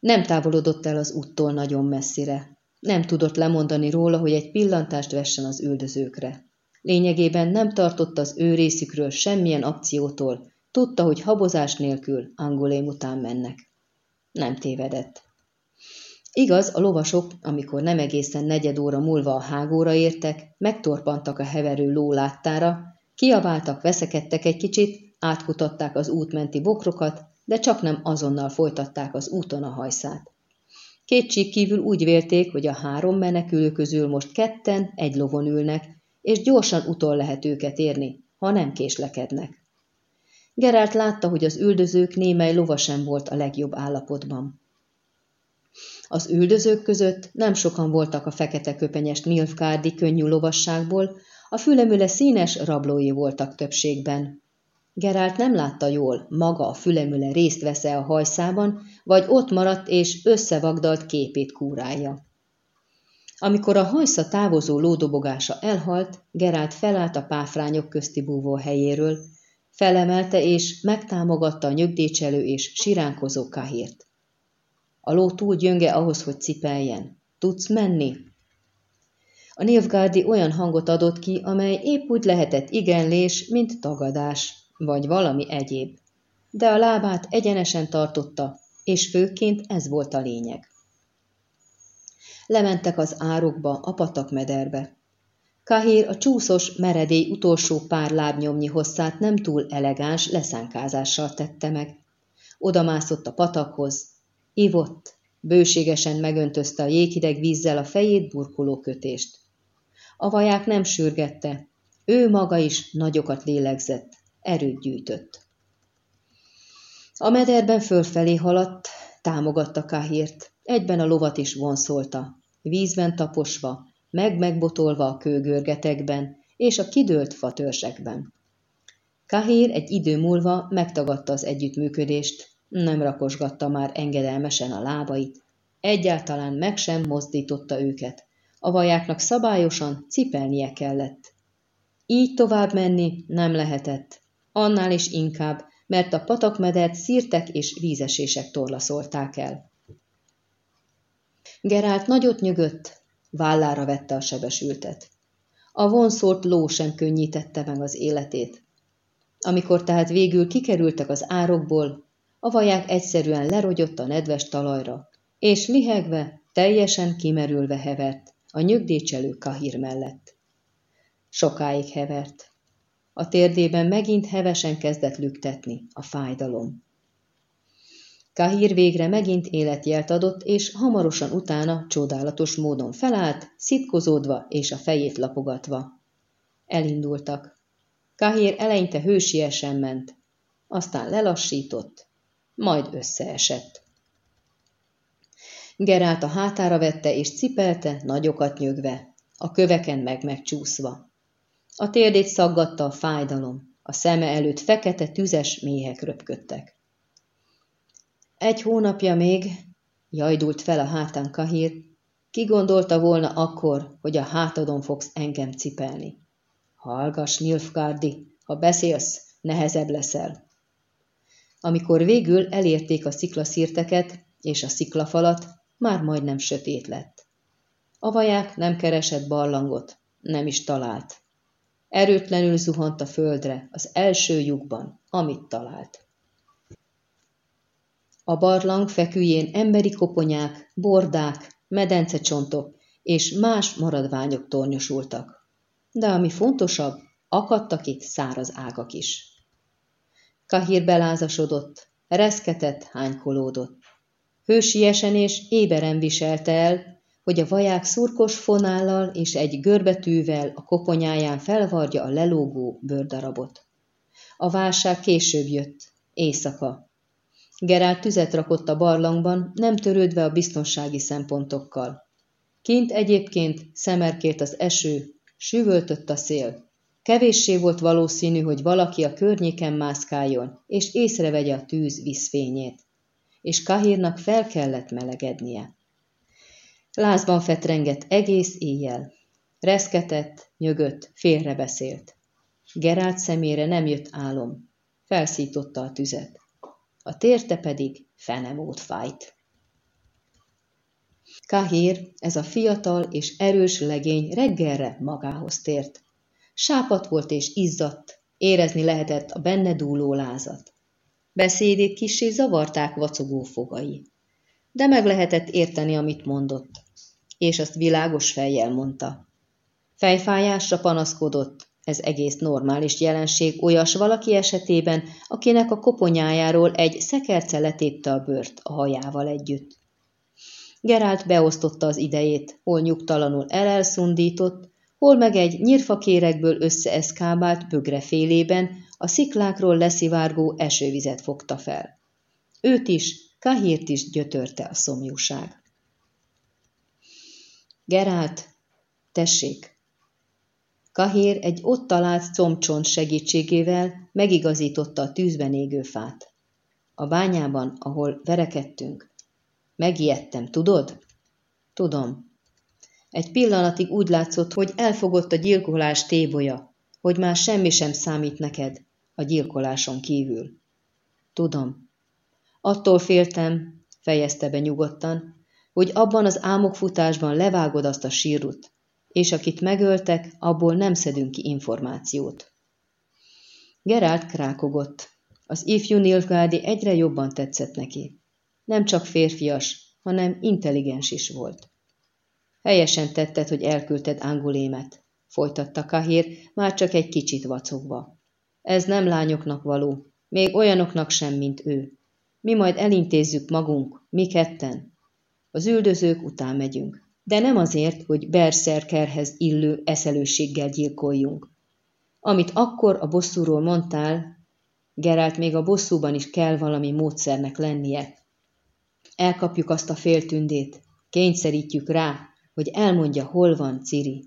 Nem távolodott el az úttól nagyon messzire. Nem tudott lemondani róla, hogy egy pillantást vessen az üldözőkre. Lényegében nem tartott az ő részükről semmilyen akciótól, tudta, hogy habozás nélkül Angulém után mennek. Nem tévedett. Igaz, a lovasok, amikor nem egészen negyed óra múlva a hágóra értek, megtorpantak a heverő ló láttára, kiabáltak, veszekedtek egy kicsit, átkutatták az útmenti bokrokat, de csak nem azonnal folytatták az úton a hajszát. Kétség kívül úgy vélték, hogy a három menekülő közül most ketten egy lovon ülnek, és gyorsan utol lehet őket érni, ha nem késlekednek. Gerált látta, hogy az üldözők némely lova sem volt a legjobb állapotban. Az üldözők között nem sokan voltak a fekete köpenyes Nilfgárdi könnyű lovasságból, a fülemüle színes rablói voltak többségben. Gerált nem látta jól, maga a fülemüle részt vesz-e a hajszában, vagy ott maradt és összevagdalt képét kúrálja. Amikor a hajsza távozó lódobogása elhalt, Gerált felállt a páfrányok közti búvó helyéről, felemelte és megtámogatta a nyögdécselő és siránkozó kahírt. A ló túl gyönge ahhoz, hogy cipeljen. Tudsz menni? A Nilfgárdi olyan hangot adott ki, amely épp úgy lehetett igenlés, mint tagadás, vagy valami egyéb. De a lábát egyenesen tartotta, és főként ez volt a lényeg. Lementek az árokba, a patakmederbe. Kahír a csúszos, meredély utolsó pár lábnyomnyi hosszát nem túl elegáns leszánkázással tette meg. Oda mászott a patakhoz, Ivott, bőségesen megöntözte a jéghideg vízzel a fejét burkoló kötést. A vaják nem sürgette, ő maga is nagyokat lélegzett, erőt gyűjtött. A mederben fölfelé haladt, támogatta Kahírt, egyben a lovat is vonszolta, vízben taposva, meg-megbotolva a kőgörgetekben és a kidőlt fatörsekben. Kahír egy idő múlva megtagadta az együttműködést, nem rakosgatta már engedelmesen a lábait, egyáltalán meg sem mozdította őket. A vajáknak szabályosan cipelnie kellett. Így tovább menni nem lehetett. Annál is inkább, mert a patakmedert szírtek és vízesések torlaszolták el. Gerált nagyot nyögött, vállára vette a sebesültet. A vonszort ló sem könnyítette meg az életét. Amikor tehát végül kikerültek az árokból, a vaják egyszerűen lerogyott a nedves talajra, és lihegve, teljesen kimerülve hevert a nyögdécselő kahír mellett. Sokáig hevert. A térdében megint hevesen kezdett lüktetni a fájdalom. Kahír végre megint életjelt adott, és hamarosan utána csodálatos módon felállt, szitkozódva és a fejét lapogatva. Elindultak. Kahír eleinte hősiesen ment, aztán lelassított, majd összeesett. Gerált a hátára vette és cipelte, nagyokat nyögve, a köveken meg megcsúszva. A térdét szaggatta a fájdalom, a szeme előtt fekete tüzes méhek röpködtek. Egy hónapja még, jajdult fel a hátán Kahír, ki gondolta volna akkor, hogy a hátadon fogsz engem cipelni. Hallgass, Nilfgárdi, ha beszélsz, nehezebb leszel. Amikor végül elérték a sziklaszírteket és a sziklafalat, már majdnem sötét lett. A vaják nem keresett barlangot, nem is talált. Erőtlenül zuhant a földre, az első lyukban, amit talált. A barlang feküjén emberi koponyák, bordák, medencecsontok és más maradványok tornyosultak. De ami fontosabb, akadtak itt száraz ágak is. Kahír belázasodott, reszketett, hánykolódott. Hősiesen és éberen viselte el, hogy a vaják szurkos fonállal és egy görbetűvel a koponyáján felvarja a lelógó bőrdarabot. A válság később jött, éjszaka. Gerált tüzet rakott a barlangban, nem törődve a biztonsági szempontokkal. Kint egyébként szemerkért az eső, süvöltött a szél. Kevéssé volt valószínű, hogy valaki a környéken mászkáljon, és észrevegye a tűz vízfényét. És Kahírnak fel kellett melegednie. Lázban fetrengett egész éjjel. Reszketett, nyögött, félrebeszélt. Gerált szemére nem jött álom. Felszította a tüzet. A térte pedig fenemót fájt. Kahír, ez a fiatal és erős legény reggelre magához tért. Sápat volt és izzadt, érezni lehetett a benne dúló lázat. Beszédét kissé zavarták vacogó fogai. De meg lehetett érteni, amit mondott, és azt világos fejjel mondta. Fejfájásra panaszkodott, ez egész normális jelenség olyas valaki esetében, akinek a koponyájáról egy szekerce letépte a bőrt a hajával együtt. Gerált beosztotta az idejét, hol nyugtalanul elelszundított, hol meg egy nyírfakérekből összeeszkábált bögre félében a sziklákról leszivárgó esővizet fogta fel. Őt is, Kahírt is gyötörte a szomjúság. Gerált, tessék! Kahír egy ott talált combcsont segítségével megigazította a tűzben égő fát. A bányában, ahol verekedtünk. Megijedtem, tudod? Tudom, egy pillanatig úgy látszott, hogy elfogott a gyilkolás tébolya, hogy már semmi sem számít neked a gyilkoláson kívül. Tudom. Attól féltem, fejezte be nyugodtan, hogy abban az álmokfutásban levágod azt a sírut, és akit megöltek, abból nem szedünk ki információt. Gerált krákogott. Az ifjú Nilfgaardi egyre jobban tetszett neki. Nem csak férfias, hanem intelligens is volt. Helyesen tetted, hogy elküldted Angulémet, folytatta Kahír, már csak egy kicsit vacogva. Ez nem lányoknak való, még olyanoknak sem, mint ő. Mi majd elintézzük magunk, mi ketten. Az üldözők után megyünk, de nem azért, hogy berszerkerhez illő eszelőséggel gyilkoljunk. Amit akkor a bosszúról mondtál, Gerált még a bosszúban is kell valami módszernek lennie. Elkapjuk azt a féltündét, kényszerítjük rá, hogy elmondja, hol van Ciri.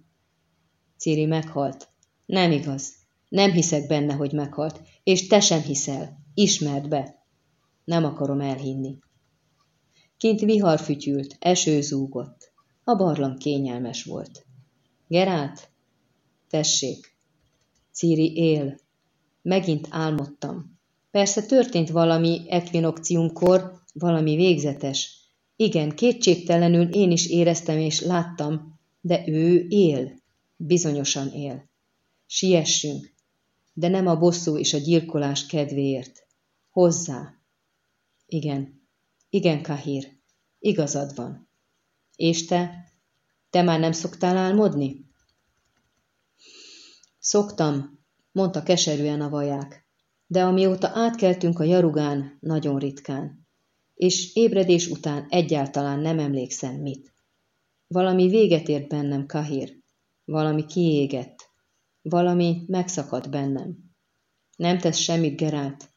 Ciri meghalt. Nem igaz. Nem hiszek benne, hogy meghalt. És te sem hiszel. Ismerd be. Nem akarom elhinni. Kint vihar fütyült, eső zúgott. A barlang kényelmes volt. Gerát? Tessék. Ciri él. Megint álmodtam. Persze történt valami ekvinokciumkor, valami végzetes, igen, kétségtelenül én is éreztem és láttam, de ő él, bizonyosan él. Siessünk, de nem a bosszú és a gyilkolás kedvéért. Hozzá. Igen, igen, Kahír, igazad van. És te? Te már nem szoktál álmodni? Szoktam, mondta keserűen a vaják, de amióta átkeltünk a jarugán, nagyon ritkán, és ébredés után egyáltalán nem emlékszem mit. Valami véget ért bennem, Kahir, valami kiégett, valami megszakadt bennem. Nem tesz semmit, Gerált,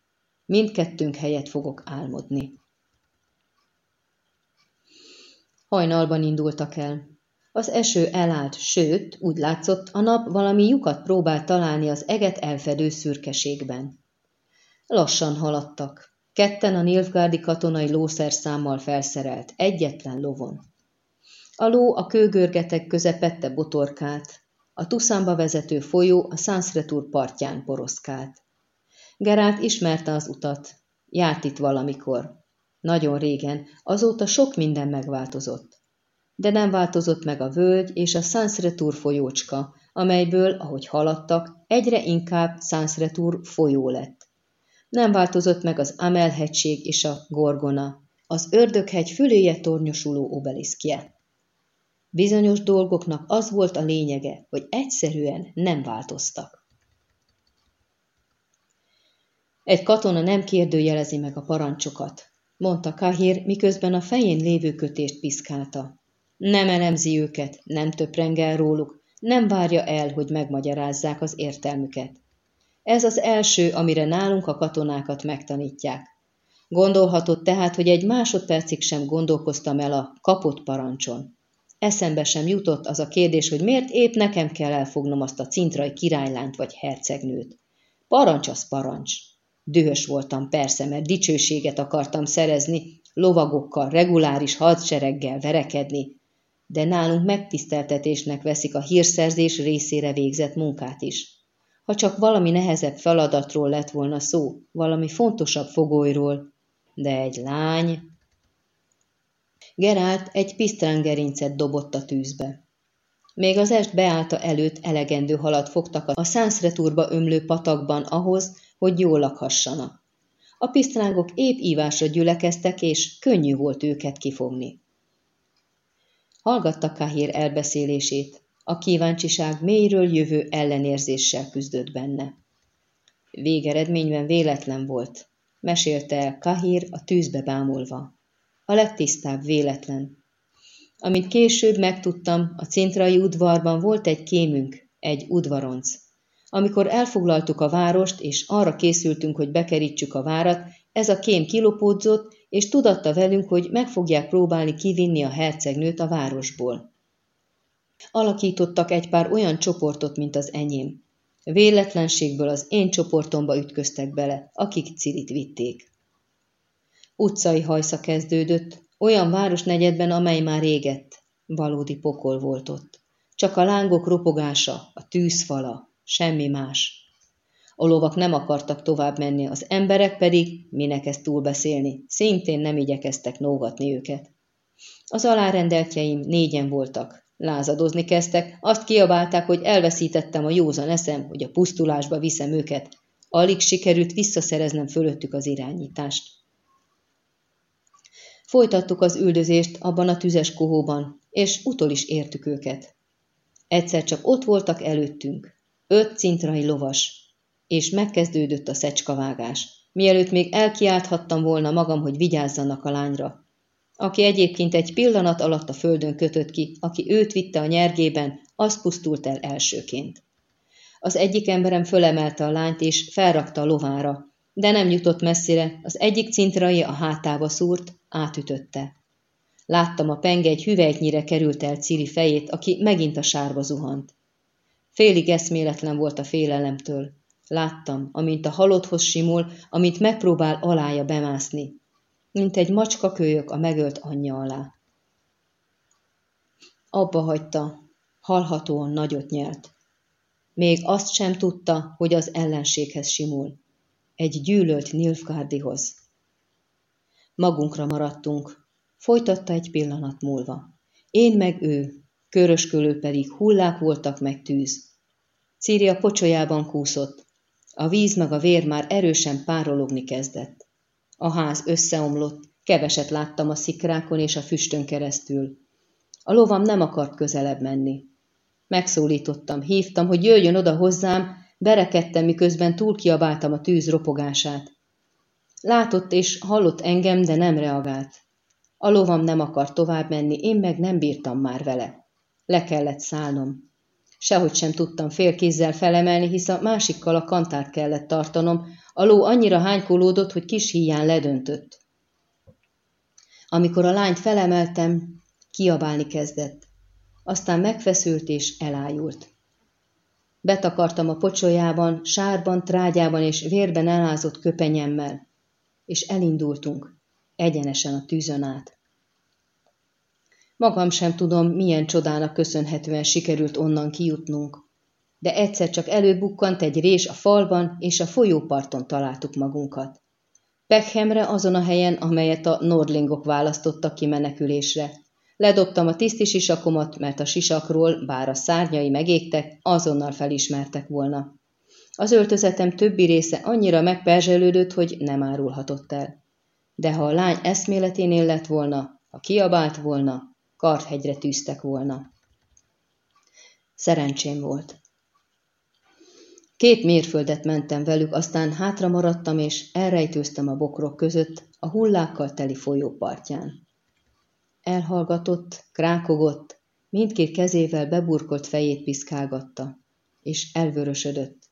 mindkettőnk helyet fogok álmodni. Hajnalban indultak el. Az eső elállt, sőt, úgy látszott, a nap valami lyukat próbált találni az eget elfedő szürkeségben. Lassan haladtak. Ketten a Nilfgárdi katonai lószerszámmal felszerelt, egyetlen lovon. A ló a kőgörgetek közepette botorkált, a Tuszánba vezető folyó a Sansretur partján poroszkált. Gerált ismerte az utat, járt itt valamikor. Nagyon régen, azóta sok minden megváltozott. De nem változott meg a völgy és a Sansretur folyócska, amelyből, ahogy haladtak, egyre inkább Sansretur folyó lett. Nem változott meg az Amelhegység és a Gorgona, az ördöghegy füléje tornyosuló obeliszkje. Bizonyos dolgoknak az volt a lényege, hogy egyszerűen nem változtak. Egy katona nem kérdőjelezi meg a parancsokat, mondta Kahir, miközben a fején lévő kötést piszkálta. Nem elemzi őket, nem töprengel róluk, nem várja el, hogy megmagyarázzák az értelmüket. Ez az első, amire nálunk a katonákat megtanítják. Gondolhatott tehát, hogy egy másodpercig sem gondolkoztam el a kapott parancson. Eszembe sem jutott az a kérdés, hogy miért épp nekem kell elfognom azt a cintrai királylányt vagy hercegnőt. Parancs az parancs. Dühös voltam persze, mert dicsőséget akartam szerezni, lovagokkal, reguláris hadsereggel verekedni, de nálunk megtiszteltetésnek veszik a hírszerzés részére végzett munkát is. Ha csak valami nehezebb feladatról lett volna szó, valami fontosabb fogolyról, de egy lány... Gerált egy pisztrángerincet dobott a tűzbe. Még az est beállta előtt elegendő halat fogtak a szánszretúrba ömlő patakban ahhoz, hogy jól lakhassanak. A pisztrángok épp ívásra gyülekeztek, és könnyű volt őket kifogni. Hallgatta Kahir elbeszélését, a kíváncsiság mélyről jövő ellenérzéssel küzdött benne. Végeredményben véletlen volt, mesélte el Kahir a tűzbe bámulva. A legtisztább véletlen. Amint később megtudtam, a cintrai udvarban volt egy kémünk, egy udvaronc. Amikor elfoglaltuk a várost, és arra készültünk, hogy bekerítsük a várat, ez a kém kilopódzott, és tudatta velünk, hogy meg fogják próbálni kivinni a hercegnőt a városból. Alakítottak egy pár olyan csoportot, mint az enyém. Véletlenségből az én csoportomba ütköztek bele, akik Cirit vitték. Utcai hajsza kezdődött, olyan városnegyedben, amely már égett. Valódi pokol volt ott. Csak a lángok ropogása, a tűzfala, semmi más. A lovak nem akartak tovább menni, az emberek pedig, minek ezt túlbeszélni, szintén nem igyekeztek nógatni őket. Az alárendeltjeim négyen voltak. Lázadozni kezdtek, azt kiabálták, hogy elveszítettem a józan eszem, hogy a pusztulásba viszem őket. Alig sikerült visszaszereznem fölöttük az irányítást. Folytattuk az üldözést abban a tüzes kohóban, és utol is értük őket. Egyszer csak ott voltak előttünk, öt cintrai lovas, és megkezdődött a szecskavágás, mielőtt még elkiálthattam volna magam, hogy vigyázzanak a lányra. Aki egyébként egy pillanat alatt a földön kötött ki, aki őt vitte a nyergében, az pusztult el elsőként. Az egyik emberem fölemelte a lányt és felrakta a lovára, de nem jutott messzire, az egyik cintrai a hátába szúrt, átütötte. Láttam a penge egy hüvelyknyire került el Ciri fejét, aki megint a sárba zuhant. Félig eszméletlen volt a félelemtől. Láttam, amint a halotthoz simul, amint megpróbál alája bemászni, mint egy macska kölyök a megölt anyja alá. Abba hagyta, halhatóan nagyot nyelt. Még azt sem tudta, hogy az ellenséghez simul. Egy gyűlölt Nilfgárdihoz. Magunkra maradtunk, folytatta egy pillanat múlva. Én meg ő, köröskölő pedig hullák voltak meg tűz. Círia pocsolyában kúszott, a víz meg a vér már erősen párologni kezdett. A ház összeomlott, keveset láttam a szikrákon és a füstön keresztül. A lovam nem akart közelebb menni. Megszólítottam, hívtam, hogy jöjjön oda hozzám, Berekedtem, miközben túl kiabáltam a tűz ropogását. Látott és hallott engem, de nem reagált. A lovam nem akart tovább menni, én meg nem bírtam már vele. Le kellett szállnom. Sehogy sem tudtam fél kézzel felemelni, hisz a másikkal a kantát kellett tartanom, a ló annyira hánykolódott, hogy kis híján ledöntött. Amikor a lányt felemeltem, kiabálni kezdett. Aztán megfeszült és elájult. Betakartam a pocsolyában, sárban, trágyában és vérben elázott köpenyemmel, és elindultunk, egyenesen a tűzön át. Magam sem tudom, milyen csodának köszönhetően sikerült onnan kijutnunk, de egyszer csak előbukkant egy rés a falban, és a folyóparton találtuk magunkat. Pekhemre azon a helyen, amelyet a Nordlingok választottak ki menekülésre. Ledobtam a tiszti sisakomat, mert a sisakról, bár a szárnyai megégtek, azonnal felismertek volna. Az öltözetem többi része annyira megperzselődött, hogy nem árulhatott el. De ha a lány eszméleténél lett volna, ha kiabált volna, Karthegyre tűztek volna. Szerencsém volt. Két mérföldet mentem velük, aztán hátra maradtam, és elrejtőztem a bokrok között a hullákkal teli folyó partján. Elhallgatott, krákogott, mindkét kezével beburkolt fejét piszkálgatta, és elvörösödött.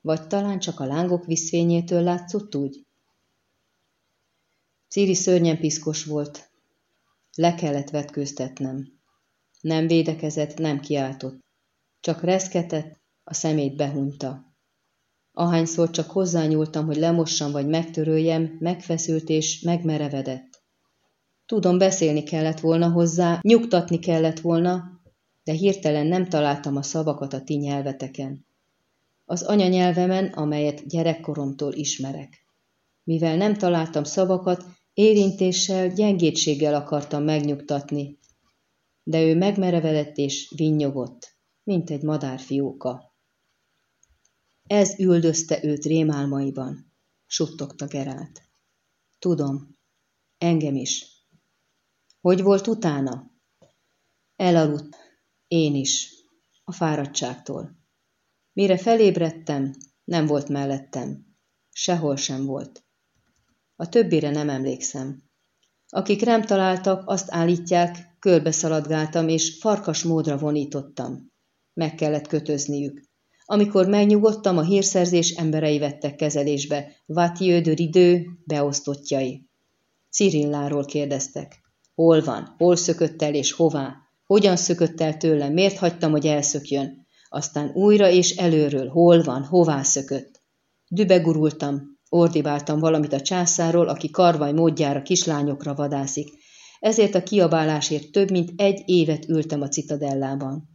Vagy talán csak a lángok viszfényétől látszott úgy? Círi szörnyen piszkos volt, le kellett vetkőztetnem. Nem védekezett, nem kiáltott. Csak reszketett, a szemét behunta. Ahányszor csak hozzányúltam, hogy lemossam vagy megtöröljem, megfeszült és megmerevedett. Tudom, beszélni kellett volna hozzá, nyugtatni kellett volna, de hirtelen nem találtam a szavakat a ti nyelveteken. Az anyanyelvemen, amelyet gyerekkoromtól ismerek. Mivel nem találtam szavakat, Érintéssel, gyengétséggel akartam megnyugtatni, de ő megmerevedett és vinnyogott, mint egy madárfióka. Ez üldözte őt rémálmaiban, suttogta Gerált. Tudom, engem is. Hogy volt utána? Elaludt, én is, a fáradtságtól. Mire felébredtem, nem volt mellettem, sehol sem volt. A többire nem emlékszem. Akik rám találtak, azt állítják, körbeszaladgáltam, és farkas módra vonítottam. Meg kellett kötözniük. Amikor megnyugodtam, a hírszerzés emberei vettek kezelésbe, Vatieu de Ridő beosztottjai. Cirilláról kérdeztek. Hol van, hol szökött el és hová? Hogyan szökött el tőlem, miért hagytam, hogy elszökjön? Aztán újra és előről, hol van, hová szökött? Dübegurultam, Ordibáltam valamit a császáról, aki karvaj módjára kislányokra vadászik. Ezért a kiabálásért több mint egy évet ültem a citadellában.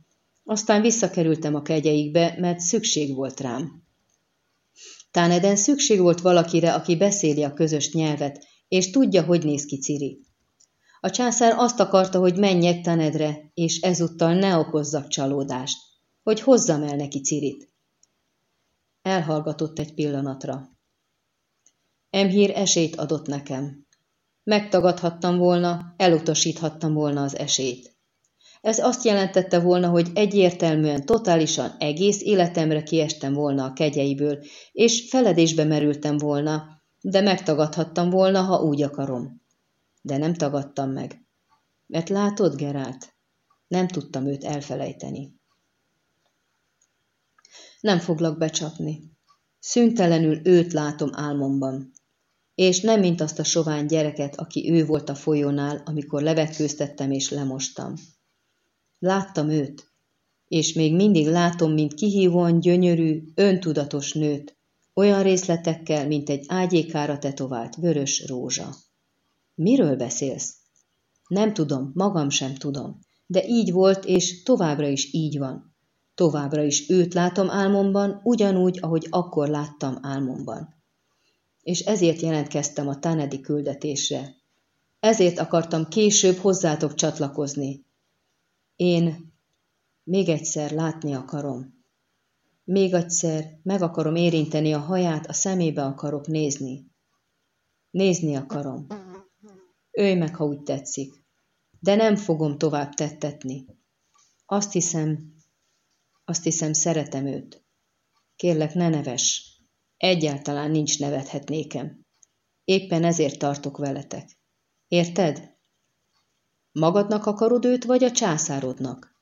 Aztán visszakerültem a kegyeikbe, mert szükség volt rám. Táneden szükség volt valakire, aki beszéli a közös nyelvet, és tudja, hogy néz ki Ciri. A császár azt akarta, hogy menjek Tanedre, és ezúttal ne okozzak csalódást, hogy hozzam el neki Cirit. Elhallgatott egy pillanatra. Emhír esélyt adott nekem. Megtagadhattam volna, elutasíthattam volna az esélyt. Ez azt jelentette volna, hogy egyértelműen, totálisan egész életemre kiestem volna a kegyeiből, és feledésbe merültem volna, de megtagadhattam volna, ha úgy akarom. De nem tagadtam meg. Mert látod, Gerált, nem tudtam őt elfelejteni. Nem foglak becsapni. Szüntelenül őt látom álmomban és nem mint azt a sovány gyereket, aki ő volt a folyónál, amikor levetkőztettem és lemostam. Láttam őt, és még mindig látom, mint kihívóan gyönyörű, öntudatos nőt, olyan részletekkel, mint egy ágyékára tetovált vörös rózsa. Miről beszélsz? Nem tudom, magam sem tudom, de így volt, és továbbra is így van. Továbbra is őt látom álmomban, ugyanúgy, ahogy akkor láttam álmomban és ezért jelentkeztem a Tanedi küldetésre. Ezért akartam később hozzátok csatlakozni. Én még egyszer látni akarom. Még egyszer meg akarom érinteni a haját, a szemébe akarok nézni. Nézni akarom. Őj meg, ha úgy tetszik. De nem fogom tovább tettetni. Azt hiszem, azt hiszem, szeretem őt. Kérlek, ne neves. Egyáltalán nincs nevethetnékem. Éppen ezért tartok veletek. Érted? Magadnak akarod őt, vagy a császárodnak?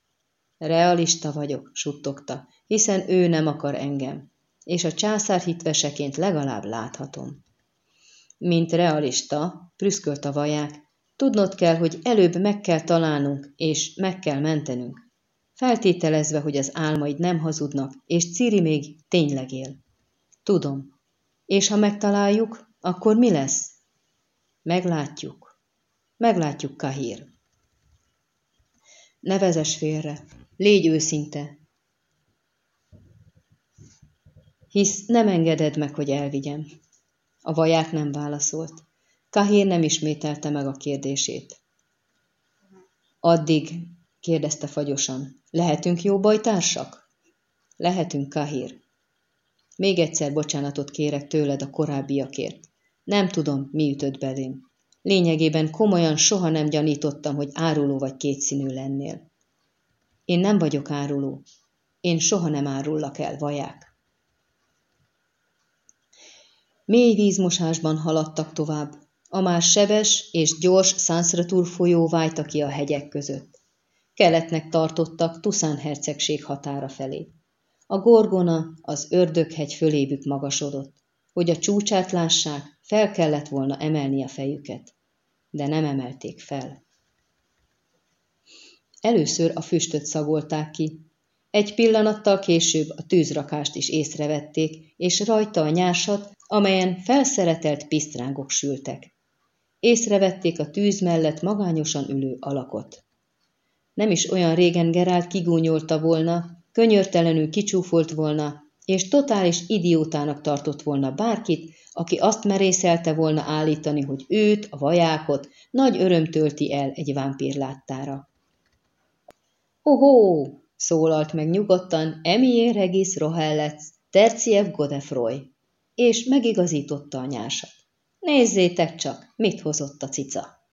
Realista vagyok, suttogta, hiszen ő nem akar engem, és a császár hitveseként legalább láthatom. Mint realista, prüszkölt a vaják, tudnod kell, hogy előbb meg kell találnunk, és meg kell mentenünk. Feltételezve, hogy az álmaid nem hazudnak, és Ciri még tényleg él. Tudom. És ha megtaláljuk, akkor mi lesz? Meglátjuk. Meglátjuk, Kahír. Ne vezes félre. Légy őszinte. Hisz nem engeded meg, hogy elvigyem. A vaják nem válaszolt. Kahír nem ismételte meg a kérdését. Addig, kérdezte fagyosan, lehetünk jó bajtársak? Lehetünk, Kahír. Még egyszer bocsánatot kérek tőled a korábbiakért. Nem tudom, mi ütött belém. Lényegében komolyan soha nem gyanítottam, hogy áruló vagy kétszínű lennél. Én nem vagyok áruló. Én soha nem árullak el, vaják. Mély vízmosásban haladtak tovább. A már sebes és gyors Szánszratúr folyó vájta ki a hegyek között. Keletnek tartottak Tuszán hercegség határa felé. A gorgona az ördöghegy fölébük magasodott. Hogy a csúcsát lássák, fel kellett volna emelni a fejüket. De nem emelték fel. Először a füstöt szagolták ki. Egy pillanattal később a tűzrakást is észrevették, és rajta a nyársat, amelyen felszeretelt pisztrángok sültek. Észrevették a tűz mellett magányosan ülő alakot. Nem is olyan régen Gerált kigúnyolta volna, könyörtelenül kicsúfolt volna, és totális idiótának tartott volna bárkit, aki azt merészelte volna állítani, hogy őt, a vajákot, nagy öröm tölti el egy vámpír láttára. Ohó! szólalt meg nyugodtan Emié Regis Rohellec, Terciev Godefroy, és megigazította a nyásat. Nézzétek csak, mit hozott a cica!